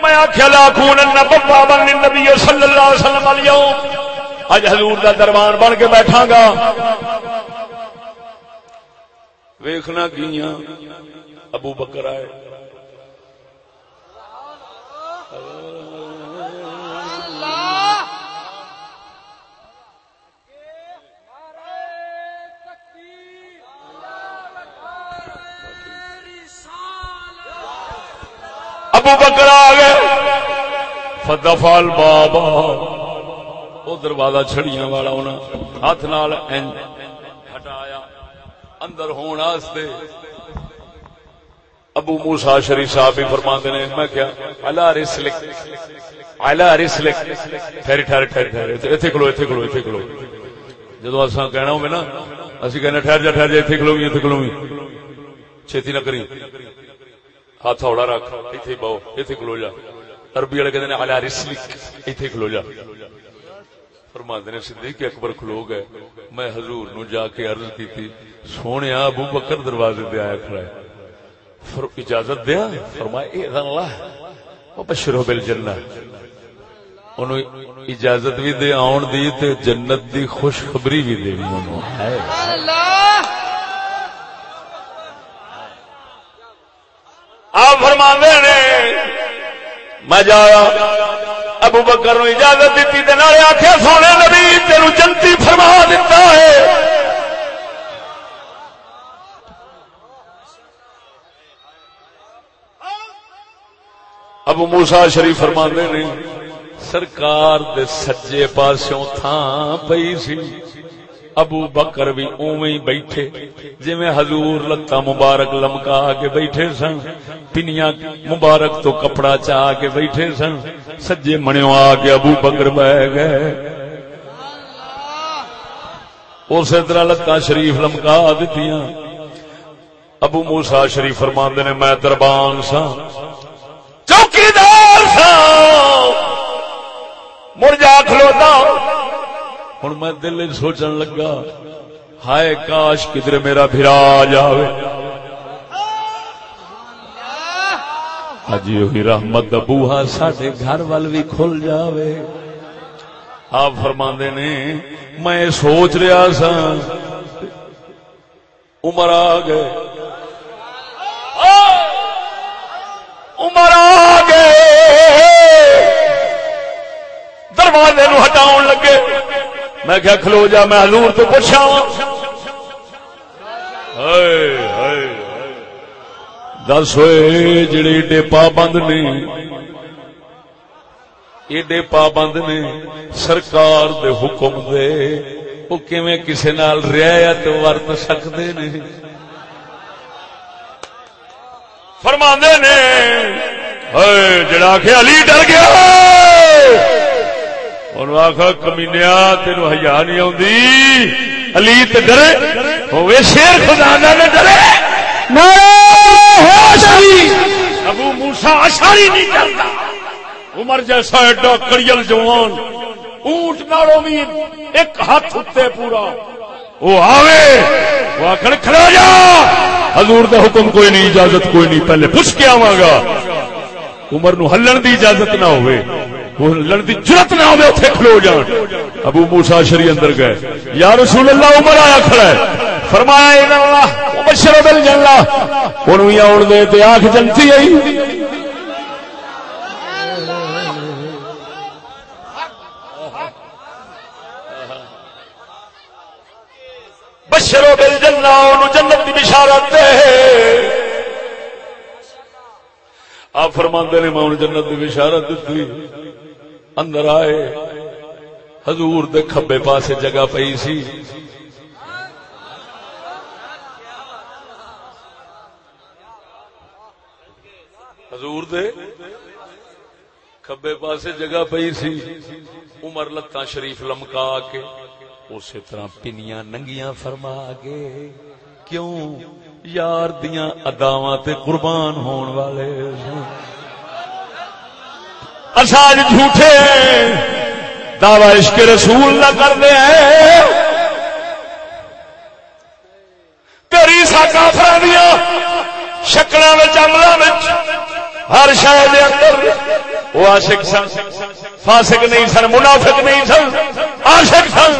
میں آخیا لاکھون بابا بن نبی صلی اللہ علیہ وسلم اليوم اج حضور دا دربان بن کے بیٹھا گا۔ ویخنا کیا ابو بکر آئے۔ ابو بکر آ گئے۔ فدفال بابا۔ وہ دروازہ چھڑیاں والا ہونا۔ ہاتھ نال ہٹایا۔ اندر ہونے ابو موسا شریف صاحب بھی فرما نے، میں کیا اللہ رسلک اللہ رسلک ٹھہر ٹھہر ٹھہر ٹھہر اتنے کھلو اتنے کھلو اتنے کھلو۔ جدو اصا کہنا ہوگا نا، اسی کہنا ٹھہر جا ٹھہر جا اتنے کھلو گی اتنے کھلو گی۔ چھتی نہ کری۔ ہاتھ ہوڑا رکھ اتنے بہو اتنے کھلو جا۔ عربی والے کہتے ہیں اللہ رسلک اتنے کھلو جا۔ فرماتے نے، صدیق اکبر کھلو گئے۔ میں حضور نو جا کے عرض کی تھی سونے ابو بکر دروازے دے آیا کھڑا ہے۔ اجازت دیا؟ فرمایا، اے اللہ وہ بشرو بل جنہ انہوں اجازت بھی دے آن دی تے جنت دی خوشخبری بھی دے انہوں آپ فرما نے، میں جایا ابو بکر نو اجازت دیتی تے نالے آخیا سونے نبی تینو جنتی فرما دیتا ہے۔ ابو موسا شریف فرما نے، سرکار دے سجے پاسوں تھان پئی سی۔ ابو بکر بھی اوی بیٹھے جی میں حضور لتا مبارک لمکا کے بیٹھے سن پنیا مبارک تو کپڑا چاہ کے بیٹھے سن۔ سجے منو آ کے ابو بکر بہ گئے۔ اسی طرح لتا شریف لمکا دیتی ابو موسا شریف فرما نے، میں دربان سا مڑ جا کھلوتا۔ ہوں میں دل سوچن لگا ہائے کاش کدھر میرا بھرا جاوے۔ ہجی ہوئی رحمت بوہا سڈے گھر وال بھی کھل جاوے۔ آپ فرما نے میں سوچ رہا سا عمر آ گئے۔ عمر آ گئے۔ دروازے نو ہٹاؤ لگے۔ میں کیا کھلو جا، میں حضور تو پوچھا دس ہوئے، جڑے ایڈے پابند نے، ایڈے پابند نے سرکار دے حکم دے وہ کیویں کسے نال رعایت ورت سکتے نے؟ فرما نے جڑا کہ علی ڈر گیا۔ ان آخا کمینیا تین ہزار نہیں آتی علی ڈرے ہوئے شیر خدا نہ ڈرے ابو موسا اشاری نہیں چلتا عمر جیسا ایڈا کڑیل جوان اونٹ نالوں بھی ایک ہاتھ اتنے پورا وہ آوے وہ آخر کھڑا جا حضور دا حکم کوئی نہیں اجازت کوئی نہیں پہلے پوچھ کے آواں گا عمر نو ہلن دی اجازت نہ ہوئے وہ ہلن دی جرت نہ ہوئے اتنے کھلو جان۔ ابو موسا شری اندر گئے۔ یا رسول اللہ، عمر آیا کھڑا ہے۔ فرمایا اللہ بشر بل جنلا انہوں ہی آن دے تے آنکھ جنتی آئی۔ بشرو بل جنا جنت کی بشارت آپ فرماندے نے، میں جنت کی بشارت دیتی اندر آئے۔ حضور دے کھبے پاسے جگہ پئی سی۔ حضور دے کھبے پاسے جگہ پئی سی۔ عمر لتا شریف لمکا کے اسی طرح پنیاں ننگیاں فرما کے کیوں یار دیاں اداواں تے قربان ہون والے اساج جھوٹے دعوی عشق رسول نہ کرتے ہیں۔ تیری سا کافر دیا شکل عمل ہر شاید اندر وہ عاشق سن۔ فاسق نہیں سن، منافق نہیں سن۔ عاشق سن۔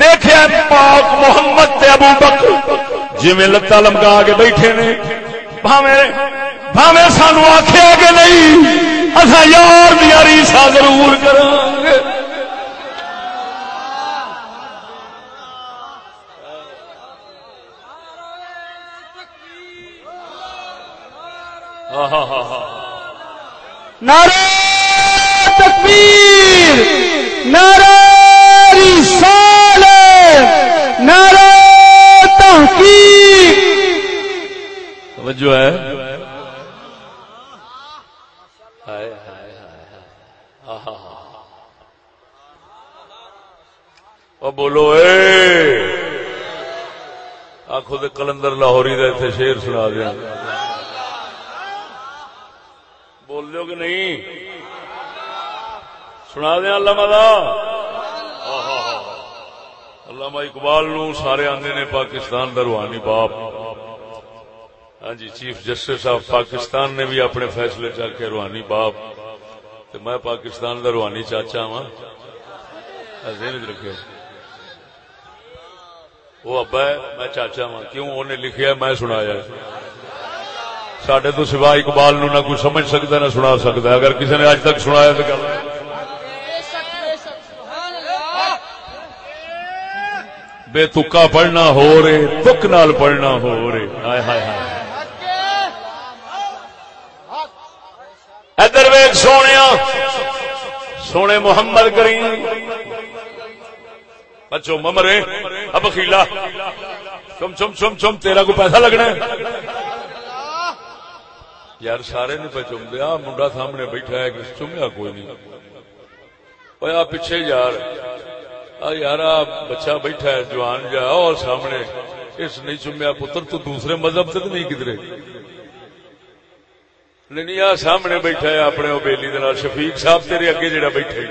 دیکھا پاک محمد تے ابو بکر۔ جی لتا لمکا کے بیٹھے نے۔ بھاوے سانو آخیا کہ نہیں؟ اصا یار دیا ریسا ضرور کریں گے نعرہ تکبیر، نعرہ رسالت، نعرہ تحقیق۔ توجہ ہے ہائے ہائے ہائے ہائے آہا ہا او بولو، اے! آخو دے کلندر لاہوری دا اتنے شیر سنا دیا۔ بول دو کہ نہیں؟ سنا دیا علامہ دا۔ علامہ اقبال نو سارے آندے نے پاکستان دا روحانی باپ۔ ہاں جی چیف جسٹس آف پاکستان نے بھی اپنے فیصلے چا کے روحانی باپ۔ تے میں پاکستان دا روحانی چاچا ہاں۔ ذہن رکھے وہ ابا ہے، میں چاچا ہاں۔ کیوں؟ انہیں لکھیا میں سنایا سڈے تو سوا اقبال نو نہ کوئی سمجھ سکتا، نہ سنا سکتا۔ اگر کسی نے اج تک سنایا تو گل بے تکا پڑھنا ہو رے تک نال پڑھنا ہو رے ہائے ہائے ہائے۔ ادھر ویگ سونے سونے محمد کریم۔ بچو ممرے، اب خیلا چم چم چم چم، تیرا کو پیسہ لگنا ہے۔ یار سارے نہیں پہ چم دیا منڈا سامنے بیٹھا ہے کہ چومیا کوئی نہیں۔ اوے آ، پیچھے یار۔ آ یار آ، بچہ بیٹھا ہے، جوان جا، اور سامنے۔ اس نہیں چومیا پتر تو دوسرے مذہب سے نہیں کدھرے۔ نہیں نہیں آ سامنے بیٹھا ہے اپنے وہ بیلی شفیق صاحب تیرے اگے جڑا بیٹھا ہے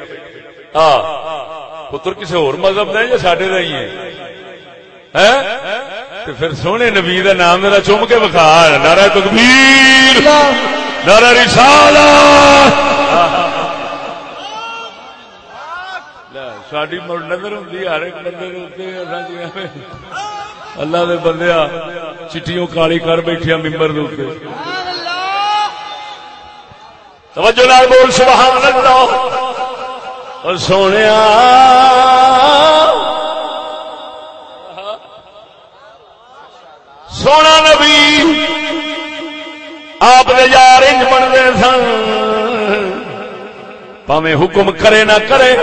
ہاں پتر کسی اور مذہب کا یا سڈے کا ہی ہے تو پھر سونے نبی کا نام میرا چوم کے بخا نارا تکبیر نارا رسالہ ساری نظر ہوں ہر ایک بندے اللہ دے بندیا چٹیوں کالی کر بیٹھیا ممبر دے توجہ نال بول، سبحان اللہ۔ اور سونے سونا نبی، آپ یار انج بنتے سن۔ پاوے حکم کرے نہ کرے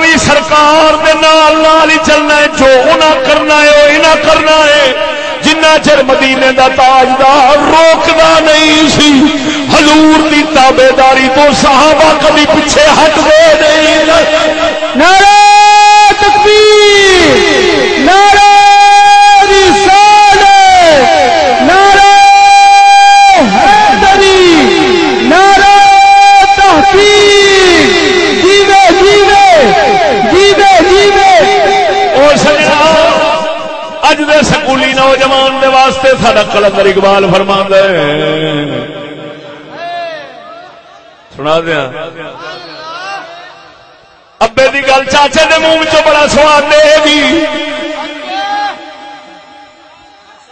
بھی سرکار دے نال نال ہی چلنا ہے۔ جو انہاں کرنا ہے، وہ انہاں کرنا ہے۔ جنہ چر مدینے دا تاجدار روکدا نہیں سی حضور دی تابے داری تو صحابہ کبھی پیچھے ہٹ گئے نہیں۔ نعرہ تکبیر نعرہ رسالت نعرہ حیدری نعرہ تحقیق۔ جیوے جیوے جیوے جیوے۔ او سجنا اج دے سکولی نوجوان دے واسطے ساڈا کلندر اقبال فرماندا ہے۔ سنا دیا۔ ابے دی گل چاچے دے منہ وچوں بڑا سواد دے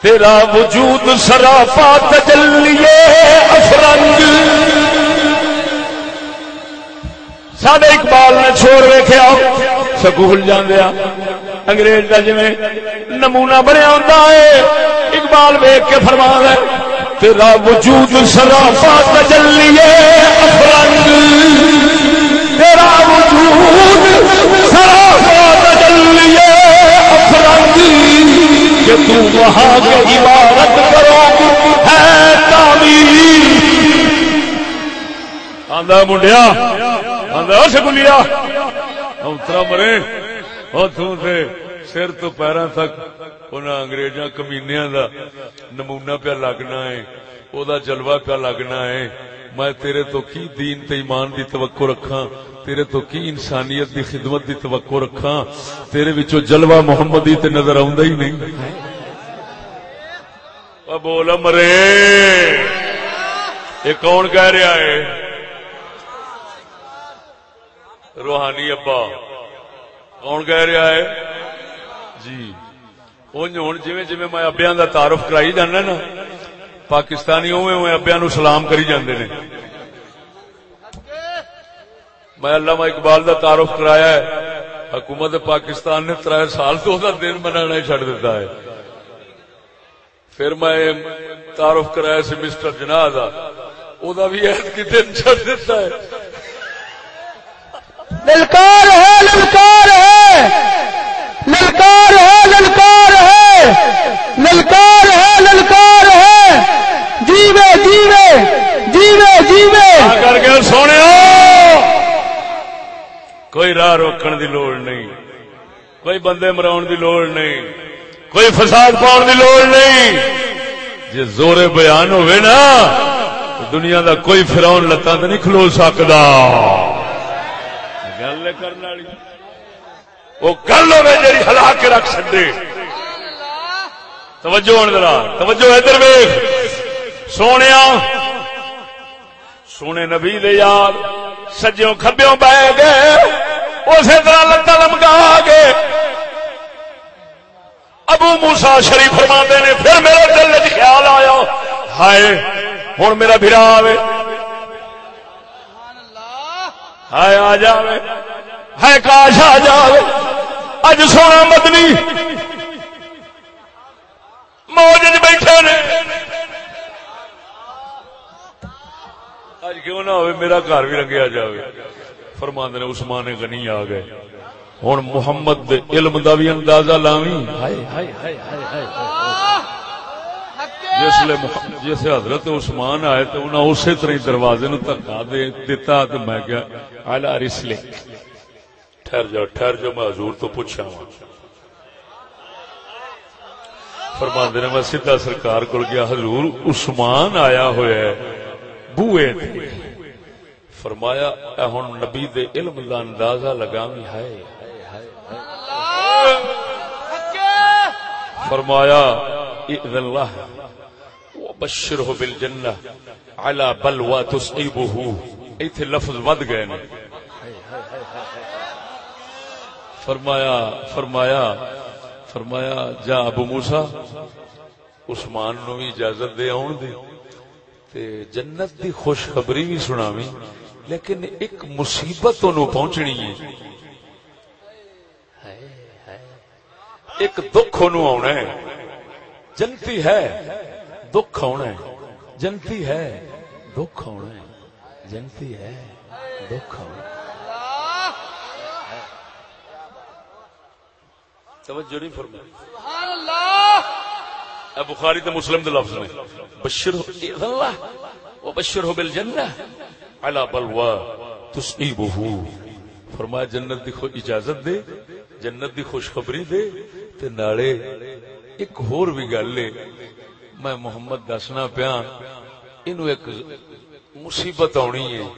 تیرا وجود سراپا تجلیے افرنگ۔ سڈے اقبال نے چھوڑ ویخیا سکول جاندیا انگریز کا جی نمونہ بنیا ہوتا ہے، اقبال ویخ کے فرما ہے، تیرا وجود سراپا تجلیے افرنگ۔ تو وہاں کے عبارت کرو۔ ہے تعمیر۔ آندا منڈیا، آندا سکولیا اوترا مرے۔ او تو تے سر تو پیروں تک، انہاں انگریزاں کمینیاں دا نمونہ پہ لگنا ہے۔ او دا جلوہ پہ لگنا ہے میں تیرے تو کی دین تے ایمان دی توقع رکھاں تیرے تو کی انسانیت دی خدمت دی توقع رکھاں تیرے وچوں جلوہ محمدی تے نظر آوندا ہی نہیں او بول مرے یہ کون کہہ رہا ہے روحانی ابا کون کہہ رہا ہے جی ہوں جی جی میں ابیا کا تعارف کرائی جانا نا پاکستانی اوے اوے ابیا نو سلام کری جاندے نے۔ میں علامہ اقبال دا تعارف کرایا ہے۔ حکومت پاکستان نے تر سال تو دا دن منانا ہی چھڑ دیتا ہے۔ پھر میں تعارف کرایا سی مسٹر جناح دا۔ او دا بھی عہد کی دن چھڑ دیتا ہے للکار ہے۔ للکار ہے للکار ہے۔ للکار ہے للکار ہے۔ للکار ہے جیوے جیوے جیوے۔ کر کے سونے کوئی راہ روکن دی لوڑ نہیں۔ کوئی بندے مراؤن دی لوڑ نہیں۔ کوئی فساد پاؤن دی لوڑ نہیں۔ جی زور بیان ہوئے نا دنیا دا کوئی فراؤن لتاں تو نہیں کھلو سکتا گل کرنے والی۔ وہ گل ہوے جی ہلا کے رکھ سکے توجہ ہوں ذرا، توجہ ادھر ویخ سونے سونے نبی دے یار سجوں کھبیوں بہ گئے، اسی طرح لتا لمکا گئے ابو موسا شریف فرما نے، پھر میرے دل چ خیال آیا، ہائے ہوں میرا برا آئے ہائے، آ جائے ہے کاش آ جائے اج سونا مدنی۔ موج بیٹھے نے۔ اج کیوں نہ ہوئے؟ میرا گھر بھی رنگیا جائے فرماند نے عثمان غنی آ گئے۔ ہوں محمد دے علم دا بھی اندازہ لاوی جس جس حضرت عثمان آئے تو انہیں اسی طرح دروازے نو دھکا دے دیتا تو میں کیا آلہ رسلے ٹھہر جاؤ ٹھہر جاؤ، میں حضور تو پوچھا ہوں فرماندے نے میں سیدھا سرکار کو گیا، حضور عثمان آیا ہوا ہے۔ بوئے تھے۔ فرمایا، اے ہن نبی دے علم دا اندازہ لگا بھی ہے۔ فرمایا اذن اللہ وبشرہ بالجنہ علی بلوا تصیبہ ایتھے لفظ ود گئے نے۔ فرمایا فرمایا فرمایا، جا ابو موسا عثمان نو بھی اجازت دے آن دے۔ تے جنت دی خوشخبری بھی سناوی لیکن ایک مصیبت انہوں پہنچنی ہے۔ ایک دکھ انہوں آنا ہے۔ جنتی ہے دکھ آنا ہے۔ جنتی ہے دکھ آنا ہے۔ جنتی ہے دکھ آنا ہے۔ توجہ نہیں فرمائی۔ سبحان اللہ! بخاری تے مسلم دے لفظ نے بشر اللہ و بشر بالجنہ. علی بلوا تصیبہ. فرمایا، جنت دی خو اجازت دے، جنت دی خوشخبری دے، تے نالے ایک ہور بھی گل لے میں محمد دسنا پیا، اینو ایک مصیبت آنی ہے۔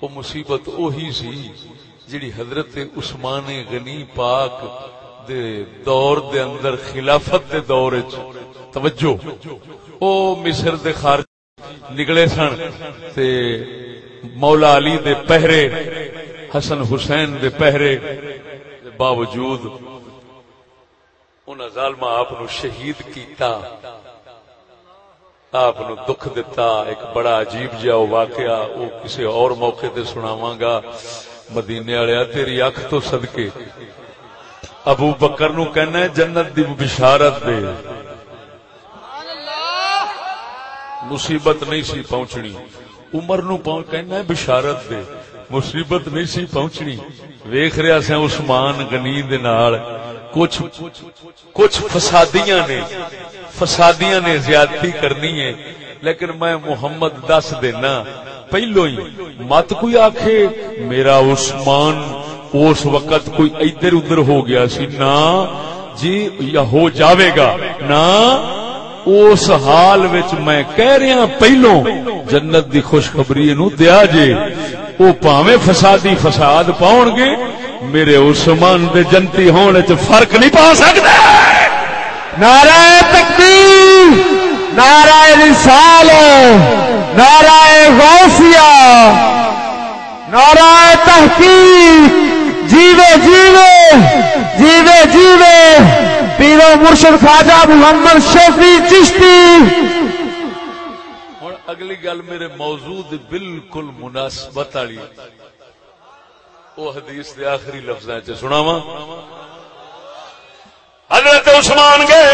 وہ مصیبت اوہی سی جڑی حضرت عثمان غنی پاک دے دور دے اندر، خلافت دے دور توجہ۔ او مصر دے خارج نکلے سن تے مولا علی دے پہرے، حسن حسین دے پہرے دے باوجود انہاں ظالمہ آپ نو شہید کیتا۔ آپ نو دکھ دیتا ایک بڑا عجیب جہا واقعہ وہ کسی اور موقع تے سناواں گا۔ مدینے والے تیری اکھ تو صدقے۔ ابو بکر نو کہنا ہے جنت دی بشارت دے۔ مصیبت نہیں سی پہنچنی۔ عمر نو کہنا ہے بشارت دے۔ مصیبت نہیں سی پہنچنی۔ ویخ رہا سا عثمان گنی دے نال۔ کچھ کچھ فسادیاں نے فسادیاں نے زیادتی کرنی ہے۔ لیکن میں محمد دس دینا۔ پہلو ہی مت کوئی آکھے، میرا عثمان اس وقت کوئی ادھر ادھر ہو گیا سی، نہ جی یا ہو جاوے گا، نہ اس حال وچ میں کہہ رہا پہلو جنت دی خوشخبری نو دیا جے وہ پاوے فسادی فساد پاؤن گے، میرے عثمان دے جنتی ہونے چ فرق نہیں پا سکتا نعرہ تکبیر، نعرہ رسال نعرہ غوثیہ، نعرہ تحقیق۔ جیوے جیوے جیوے جیوے۔ پیرو مرشد خواجہ محمد شفیع چشتی۔ ہوں اگلی گل میرے موضوع دے بالکل مناسبت والی۔ وہ حدیث دے آخری لفظ سناوا حضرت عثمان گئے۔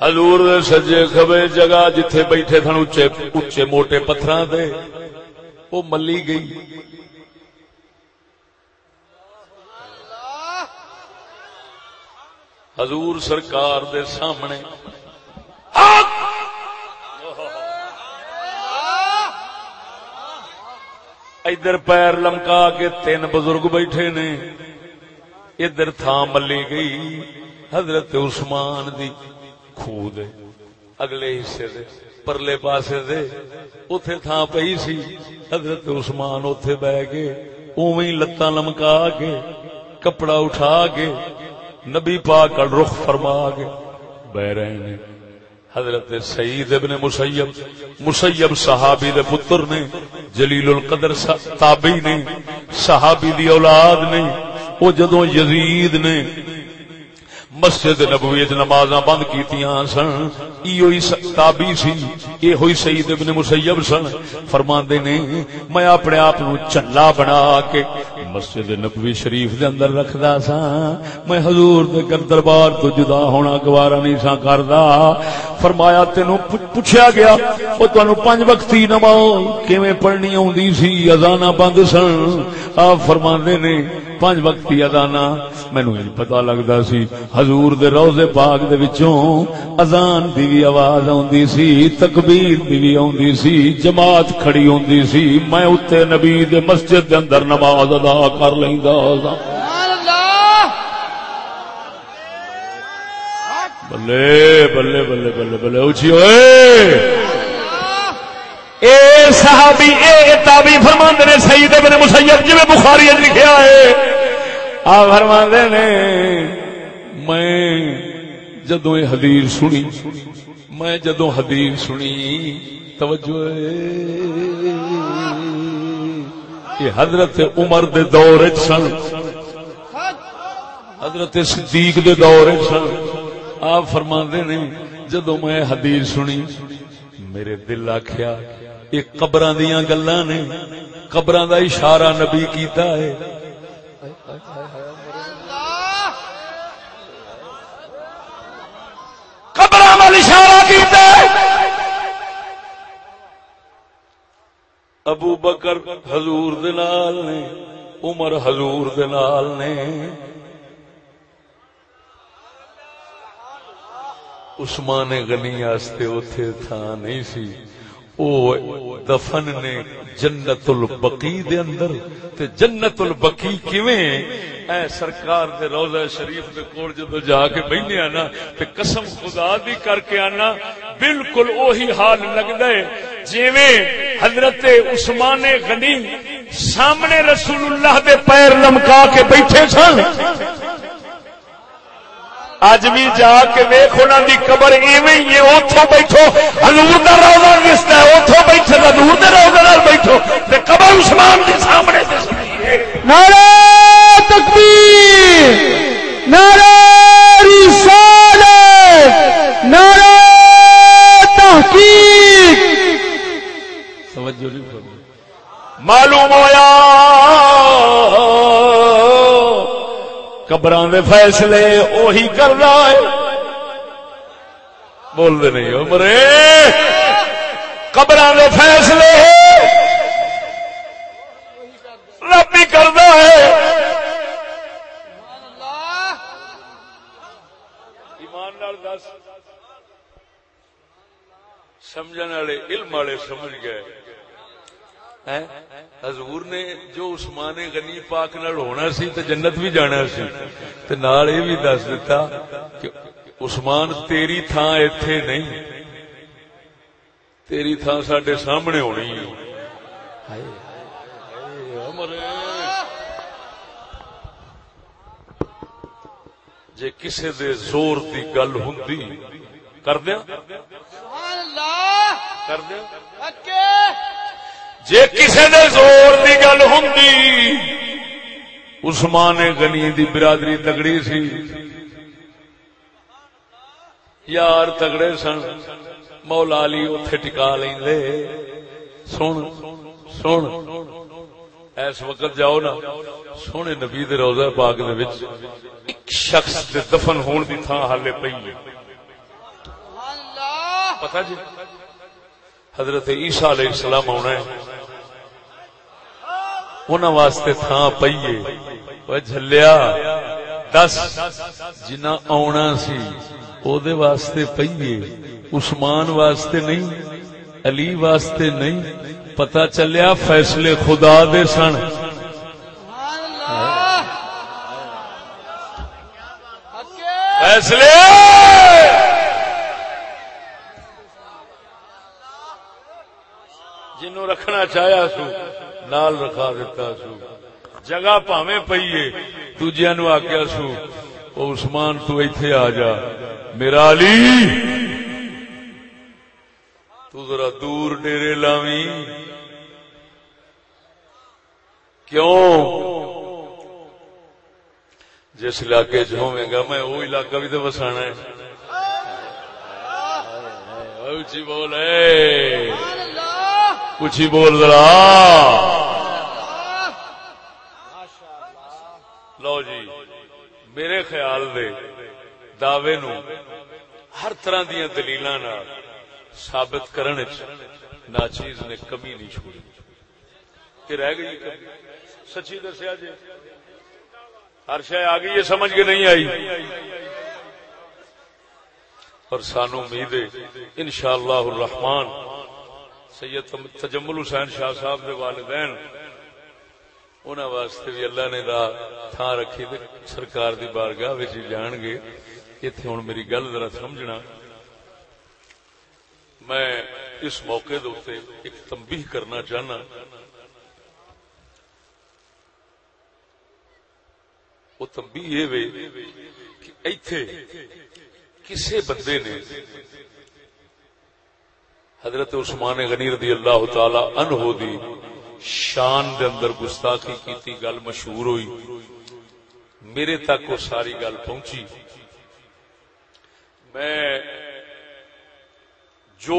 حضور دے سجے کھبے جگہ جتھے بیٹھے سن اچے اچے موٹے پتھراں دے۔ وہ ملی گئی۔ حضور سرکار دے سامنے۔ ادھر پیر لمکا کے تین بزرگ بیٹھے نے۔ ادھر تھان ملی گئی حضرت عثمان دی خود اگلے حصے دے، پرلے پاسے دے۔ اتے تھان پئی سی۔ حضرت عثمان اتے بہ کے اوی لتاں لمکا کے، کپڑا اٹھا کے۔ نبی پاک رخ فرما کے بہ رہے ہیں۔ حضرت سعید ابن مسیب مسیب صحابی دے پتر نے، جلیل القدر تابعی نے، صحابی دی اولاد نے وہ جدو یزید نے مسجد نبوی نماز بند کی سن تابی سی یہ ہوئی سعید ابن مسیب سن۔ فرما نے، میں اپنے آپ چلا بنا کے مسجد نبوی شریف دے اندر رکھدا سا۔ میں حضور دے گر دربار تو جدا ہونا گوارا نہیں سا کردا۔ فرمایا، تینو پوچھا گیا، او تانوں پنج وقتی نماز کیویں پڑھنی ہوندی سی؟ اذاناں بند سن۔ آپ فرماندے نے پانچ وقت کی ادانا مینو یہ پتا لگتا سی، حضور دے روزے پاک دے وچوں اذان دی بھی آواز آندی سی، تکبیر دی بھی آندی سی، جماعت کھڑی ہوندی سی، میں اتے نبی دے مسجد دے اندر نماز ادا کر لیندا بلے بلے بلے بلے بلے اچھی ہوئے۔ اے صحابی، اے تابی فرماندے نے سید ابن مسیب جی بخاری اج لکھیا ہے۔ آ فرماندے نے، میں جدو یہ حدیث سنی، میں جدو حدیث سنی، توجہ یہ حضرت عمر دے دور وچ سن، حضرت صدیق دے دور وچ سن۔ آپ فرماندے نے جدو میں حدیث سنی، میرے دل آخیا یہ قبر دیا گلا نے قبر دا اشارہ نبی کیتا ہے۔ قبر اشارہ کیتا ہے۔ ابو بکر حضور دلال نے، عمر حضور دلال نے۔ عثمان غنی آستے اتے تھا نہیں سی۔ او دفن نے جنت البقی دے اندر۔ تے جنت البقی کیویں؟ اے سرکار دے روضہ شریف دے کول جدو جا کے بیٹھے آنا، تے قسم خدا دی کر کے آنا، بالکل اوہی حال لگدا ہے۔ جویں حضرت عثمان غنی سامنے رسول اللہ دے پیر لمکا کے بیٹھے سن۔ اج بھی جا کے ویخ انہوں کی قبر ایویں اتوں بیٹھو۔ ہلور کا روزہ رشتہ ہے اتوں بیٹھے ہلور کے روزہ بیٹھو۔ قبر عثمان کے سامنے نعرہ تکبیر نعرہ رسالت نعرہ تحقیق۔ معلوم ہوا قبر دے فیصلے اوہی کر رہا ہے۔ بول دے نہیں ہو مرے۔ قبر دے فیصلے رب ہی کرتا ہے۔ ایمان دس۔ سمجھنے والے، علم والے سمجھ گئے۔ حضور نے جو عثمان غنی پاک نال ہونا سی تے جنت بھی جانا سی تے نال یہ بھی دس دیتا کہ عثمان تیری تھان ایتھے نہیں تیری تھان ساڈے سامنے ہونی۔ جے کسے دے زور دی گل ہوندی کر دیا؟ کر دیا؟ جے کسے دے زور دی گل ہوں عثمان غنی دی برادری تگڑی سی۔ یار تگڑے سن مولا علی اتے ٹکا لے سن سن۔ اس وقت جاؤ نا سونے نبی دے روزہ پاک دے وچ ایک شخص دے دفن ہون دی تھان حالے پئی پتہ جی حضرت عیسیٰ علیہ السلام آنا ہے۔ انہوں واسطے تھان پیے وہ جلیا دس جنا آنا سی او دے واسطے پہیے عثمان واسطے نہیں علی واسطے نہیں پتا چلیا فیصلے خدا دے سن فیصلے جنو رکھنا چاہیا سو نال رکھا دیتا سو۔ جگہ پاوے پیے دوجیا نو آخیا سو او عثمان تو ایتھے آ جا۔ میرا علی تو ذرا دور ڈیرے لاوی کیوں؟ جس علاقے چ ہوے گا میں وہ علاقہ بھی تو بسانا ہے۔ اچھی بول کچھ ہی بول ذرا۔ لو جی میرے خیال دے دعوے نو ہر طرح دیا دلیل ثابت کرنے ناچیز نے کمی نہیں چھوڑی۔ کہ رہ گئی کمی۔ سچی دسیا جی ہر شہ آ گئی، یہ سمجھ کے نہیں آئی۔ اور سانو امید ہے ان شاء اللہ الرحمان سید تجمل حسین شاہ صاحب کے والدین انہوں واسطے بھی اللہ نے تھان رکھی سرکار دی بارگاہ جان گے اتنے ہوں میری گل ذرا سمجھنا میں اس موقع دے ایک تنبیہ کرنا چاہنا وہ تمبی یہ وے کہ ایتھے کسے بندے نے حضرت عثمان غنی رضی اللہ تعالی عنہ دی شان دے اندر گستاخی کیتی، گل مشہور ہوئی۔ میرے تک وہ ساری گل پہنچی۔ میں جو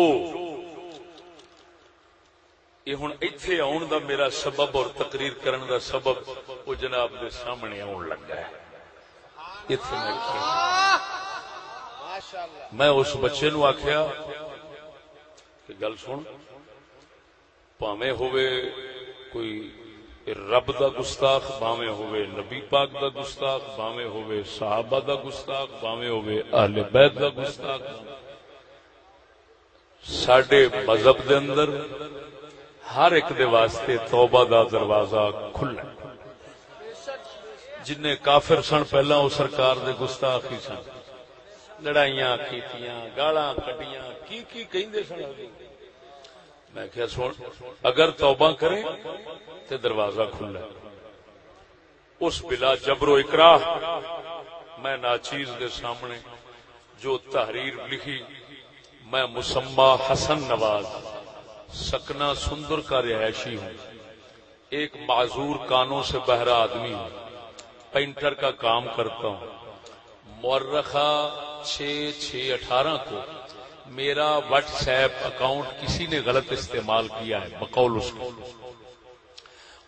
یہ ہوں اتے آن دا میرا سبب اور تقریر کرن دا سبب وہ جناب دے سامنے آن لگا ہے۔ میں اس بچے نو آخیا کہ گل سن۔ پاوے ہوئے کوئی رب دا گستاخ باوے ہوئے نبی پاک دا گستاخ باوے ہوئے صحابہ دا گستاخ باوے ہوئے اہل بیت دا گستاخ سڈے مذہب دے اندر ہر ایک دے واسطے توبہ دا دروازہ کھلا جن کافر سن، پہلا وہ سرکار دے گستاخی سن۔ لڑائیاں کیتیاں، گالاں کڈیاں، کی کی کہندے سن؟ میں کیا سن، اگر توبہ کریں تے دروازہ کھلا اس بلا جبر و اکراہ میں ناچیز دے سامنے جو تحریر لکھی، میں مسمہ حسن نواز، سکنا سندر کا رہائشی ہوں۔ ایک معذور کانوں سے بہرا آدمی ہوں۔ پینٹر کا کام کرتا ہوں۔ مورخہ چھ چھ اٹھارہ کو میرا واٹس ایپ اکاؤنٹ کسی نے غلط استعمال کیا ہے، بقول اس کو۔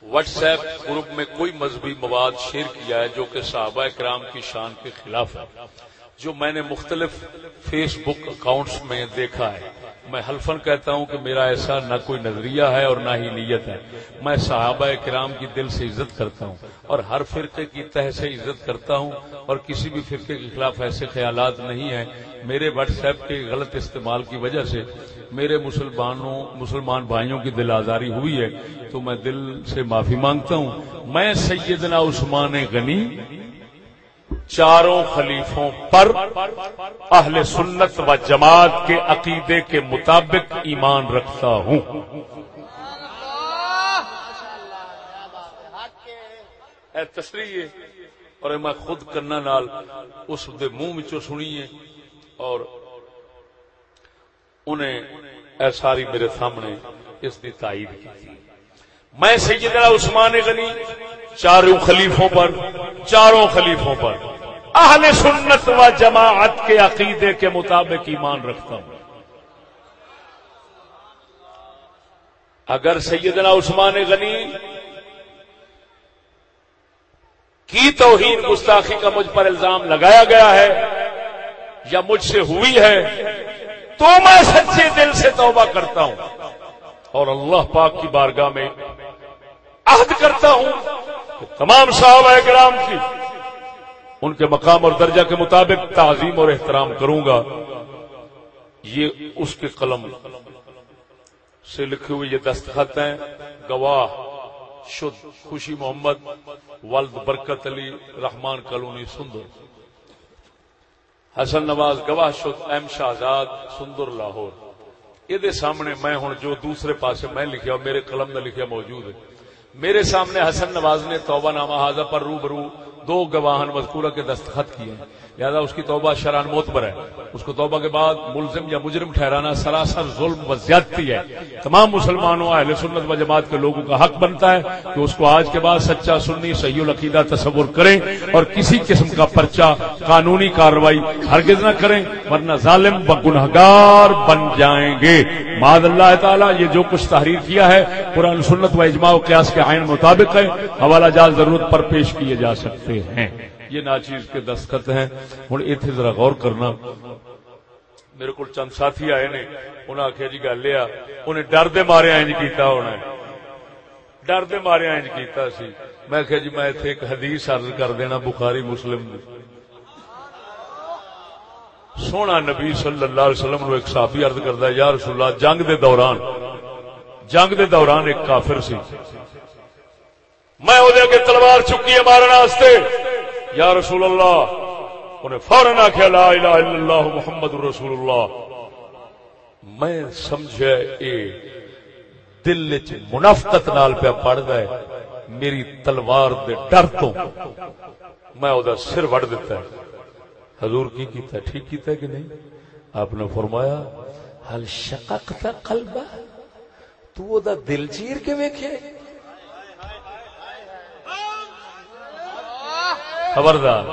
واٹس ایپ گروپ میں کوئی مذہبی مواد شیئر کیا ہے جو کہ صحابہ کرام کی شان کے خلاف ہے، جو میں نے مختلف فیس بک اکاؤنٹس میں دیکھا ہے۔ میں حلفن کہتا ہوں کہ میرا ایسا نہ کوئی نظریہ ہے اور نہ ہی نیت ہے۔ میں صحابہ کرام کی دل سے عزت کرتا ہوں اور ہر فرقے کی تہ سے عزت کرتا ہوں اور کسی بھی فرقے کے خلاف ایسے خیالات نہیں ہیں۔ میرے واٹس ایپ کے غلط استعمال کی وجہ سے میرے مسلمانوں، مسلمان بھائیوں کی دل آزاری ہوئی ہے۔ تو میں دل سے معافی مانگتا ہوں۔ میں سیدنا عثمان غنی چاروں خلیفوں پر اہل سنت و جماعت کے عقیدے کے مطابق ایمان رکھتا ہوں۔ تصریح اور میں خود کرنا نال اس دے منہ سنیے اور انہیں اے ساری میرے سامنے اس کی تائید کی۔ میں سیدنا عثمان غنی، چاروں خلیفوں پر، چاروں خلیفوں پر۔ اہل سنت و جماعت کے عقیدے کے مطابق ایمان رکھتا ہوں۔ اگر سیدنا عثمان غنی کی توہین گستاخی کا مجھ پر الزام لگایا گیا ہے یا مجھ سے ہوئی ہے، تو میں سچے دل سے توبہ کرتا ہوں۔ اور اللہ پاک کی بارگاہ میں عہد کرتا ہوں کہ تمام صحابہ کرام کی ان کے مقام اور درجہ کے مطابق تعظیم اور احترام کروں گا۔ یہ اس کے قلم سے لکھے ہوئے یہ دستخط ہیں۔ گواہ، شد، خوشی محمد، ولد برکت علی رحمان کلونی سندر۔ حسن نواز، گواہ، شد، ایم شہزاد، سندر، لاہور۔ یہ سامنے میں ہوں، جو دوسرے پاسے میں لکھیا، میرے قلم میں لکھیا موجود ہے۔ میرے سامنے حسن نواز نے توبہ نامہ حاضر پر رو برو دو گواہن مذکورہ کے دستخط کیے۔ لہذا اس کی توبہ شران موتبر ہے۔ اس کو توبہ کے بعد ملزم یا مجرم ٹھہرانا سراسر ظلم و زیادتی ہے۔ تمام مسلمانوں اہل سنت و جماعت کے لوگوں کا حق بنتا ہے کہ اس کو آج کے بعد سچا سنی، صحیح العقیدہ تصور کریں اور کسی قسم کا پرچہ، قانونی کارروائی ہرگز نہ کریں، ورنہ ظالم و گنہگار بن جائیں گے۔ ماد اللہ تعالیٰ یہ جو کچھ تحریر کیا ہے، قرآن سنت و اجماع و قیاس کے آئین مطابق ہے۔ حوالہ جات ضرورت پر پیش کیے جا سکتے ہیں۔ یہ ناچیز کے دستخط ہیں۔ ہوں اتنے ذرا غور کرنا۔ میرے کو چند ساتھی آئے نے انہیں آخیا جی گل لیا انہیں ڈر دے مارے انج کیتا ہونا ڈر دے مارے انج کیتا سی۔ میں آخیا جی میں اتنے ایک حدیث عرض کر دینا بخاری مسلم دی۔ سونا نبی صلی اللہ علیہ وسلم نو ایک صحابی عرض کرتا ہے، یا رسول اللہ، جنگ دے دوران، جنگ دے دوران ایک کافر سی۔ میں وہ تلوار چکی ہے مارنے یا رسول اللہ انہیں فوراً آخیا لا الہ الا اللہ محمد رسول اللہ میں سمجھا اے دل چ منافقت نال پیا پڑھدا ہے، میری تلوار دے ڈر تو میں او سر وڑ دیتا ہے۔ حضور کی کیتا ہے، ٹھیک کیتا ہے کہ نہیں؟ آپ نے فرمایا حل شققت قلبہ تو او دا دل چیر کے ویکھے؟ خبردار۔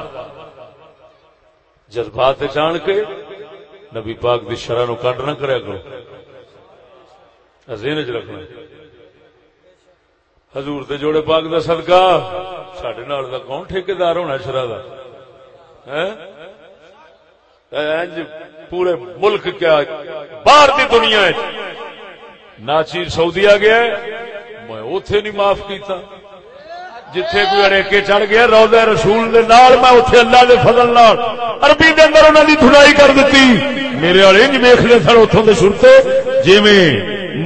جذبات جان کے نبی پاک دی شرح نو کٹ نہ کریا کرو۔ ذہن چ رکھنا۔ حضور دے جوڑے پاک دا صدقہ سڈے نال دا کون ٹھیکیدار ہونا شرح دا؟ پورے ملک کیا باہر دی دنیا ناچیر سعودی آ گیا میں اتے نہیں معاف کیتا۔ جتھے کوئی اڑیکے چڑھ گیا روزہ رسول دے نال میں اوتھے اللہ دے فضل نال عربی دے اندر انہاں دی دھنائی کر دتی۔ میرے والے انج ویکھدے سن اوتھوں دے سرتے جویں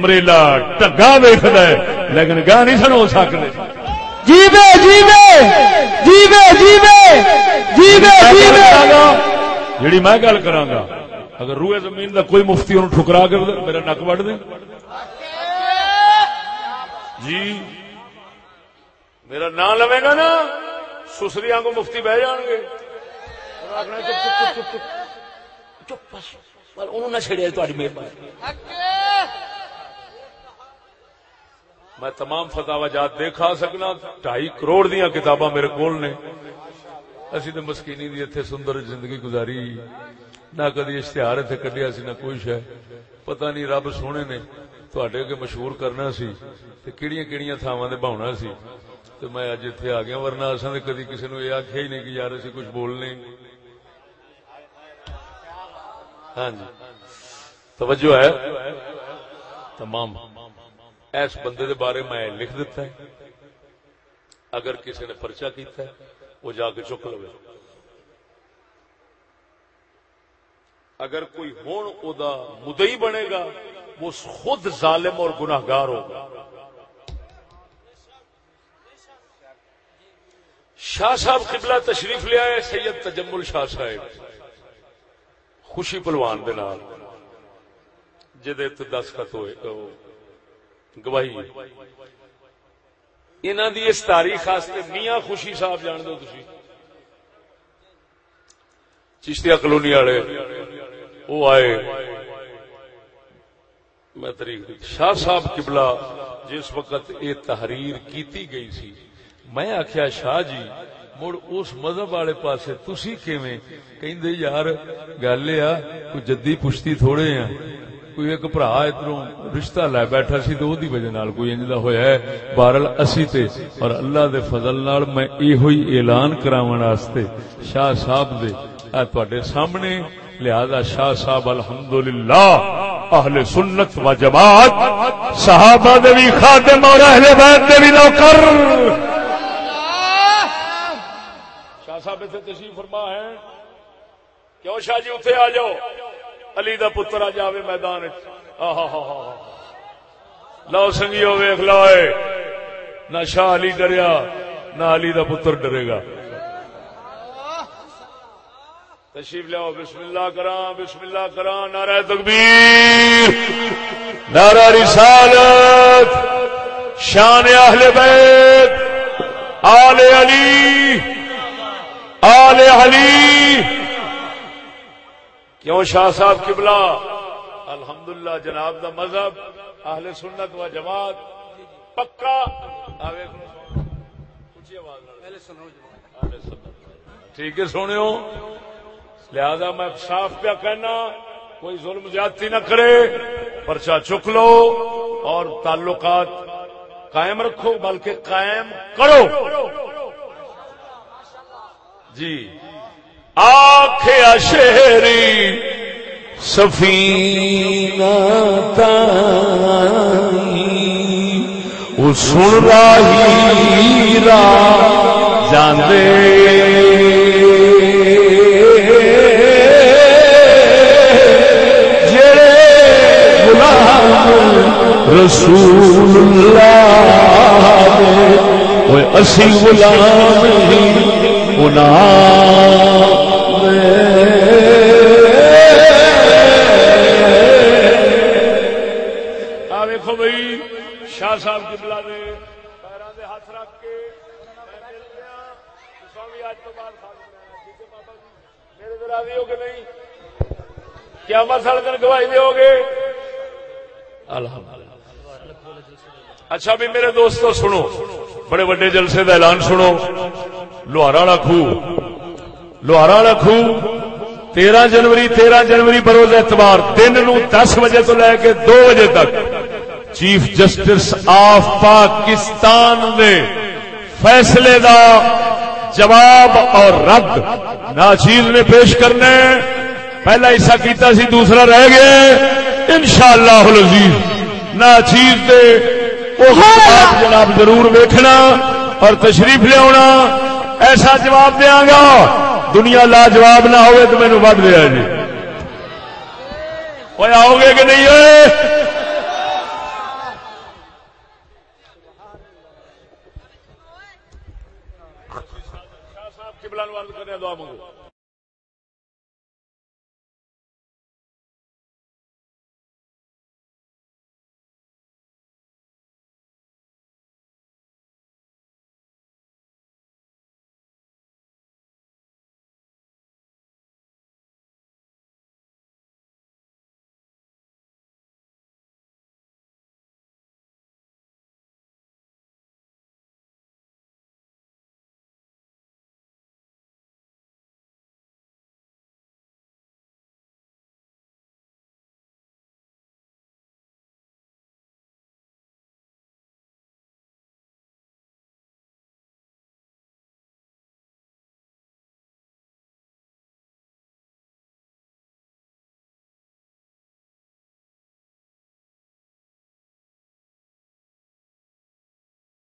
مریلا ٹگا ویکھدا ہے۔ لیکن گاہ نہیں سن ہو سکدے۔ جیوے جیوے جیوے جیوے جیوے جیوے۔ جڑی میں گل کراں گا اگر روئے زمین دا کوئی مفتی انہوں ٹھکرا کر دے میرا نک وڈ دے۔ جی۔ میرا نام لوے گا نا، سسری کو مفتی بہ جان گے میں تمام فتح جات دیکھا سکنا، ڈھائی کروڑ دیا کتاباں میرے کول نے۔ اسی تو مسکینی دی اتنے سندر زندگی گزاری۔ نہ کدی اشتہار اتنے کڈیا سی، نہ کوئی شہ پتہ نہیں رب سونے نے تھوڑے کے مشہور کرنا سی کہڑی کہڑی تھاواں بہنا سی۔ تو میں اج اتنے آ گیا، ورنہ اصا نے کدی کسی نے یہ آخیا ہی نہیں کہ یار اسی کچھ بولنے ہاں جی۔ توجہ ہے۔ تمام۔ ایس بندے دے بارے میں لکھ دیتا ہے۔ اگر کسی نے پرچا کیتا ہے، وہ جا کے چک لو اگر کوئی ہوں مدئی بنے گا، وہ خود ظالم اور گناہگار ہوگا۔ شاہ صاحب قبلہ تشریف لیا ہے سید تجمل شاہ صاحب۔ خوشی پلوان دے نال۔ جدے دستخط ہوئے گواہی۔ انہاں دی اس تاریخ واسطے میاں خوشی صاحب جان دو تسی۔ چشتیا کلونی والے، وہ آئے۔ میں تاریخ شاہ صاحب قبلہ جس وقت یہ تحریر کیتی گئی سی میں آخیا شاہ جی مڑ اس مذہب والے پاس تھی کہ یار، گل کوئی جدی پشتی تھوڑے ہیں. کوئی ایک برا ادھر رشتہ لے بیٹھا سی تو وجہ نال کوئی انج ہویا ہے۔ بہرل اسی تے، اور اللہ دے فضل نال میں یہ ہوئی اعلان کراون واسطے شاہ صاحب دے تواڈے سامنے۔ لہذا شاہ صاحب الحمدللہ، اہل سنت و جماعت، صحابہ دے بھی خادم اور اہل بیت دے بھی نوکر۔ صاحب اتنے تشریف فرما ہے۔ کیوں شاہ جی اتنے آ جاؤ؟ علی دا پتر آ جاوے میدان لو سنگیو ویخ لو نہ شاہ علی ڈریا، نہ علی دا پتر ڈرے گا۔ تشریف لو بسم اللہ کرا بسم اللہ کرا نعرہ تکبیر، نعرہ رسالت، شان اہل بیت، آل علی۔ آل علی! کیوں شاہ صاحب قبلہ؟ الحمدللہ جناب دا مذہب اہل سنت و جماعت پکا۔ ٹھیک ہے سونے لہذا میں صاف پیا کہنا کوئی ظلم زیادتی نہ کرے پرچہ چک لو اور تعلقات قائم رکھو بلکہ قائم کرو۔ جی۔ آخیا شہری سفینہ سن راہی را جاندے۔ جڑے غلام رسول اللہ اسی غلام ہی غلام ویکو بھائی شاہ صاحب کی بلا دے پیروں دے ہاتھ رکھ کے میں مل گیا سوامی اج تو بعد خالی رہنا ٹھیک ہے بابا جی میرے ذرا راضی ہو کہ نہیں۔ کیا دن گواہی دے گے اچھا بھی میرے دوستو سنو۔ بڑے بڑے جلسے کا اعلان سنو۔ لوہارا رکھو۔ لوہارا رکھو۔ تیرہ جنوری تیرہ جنوری بروز اتوار دن نو دس بجے تو لے کے دو بجے تک چیف جسٹس آف پاکستان نے فیصلے دا جواب اور رد ناچیز نے پیش کرنے پہلا حصہ کیتا سی، دوسرا رہ گیا انشاءاللہ العزیز ناچیز دے وہ خطبات جناب ضرور ویکھنا اور تشریف لیا ایسا جواب دیا گا دنیا لاجواب نہ ہوئے تو مینو ود دیا جی۔ وہ آؤ گے کہ نہیں ہوئے؟ دعا منگو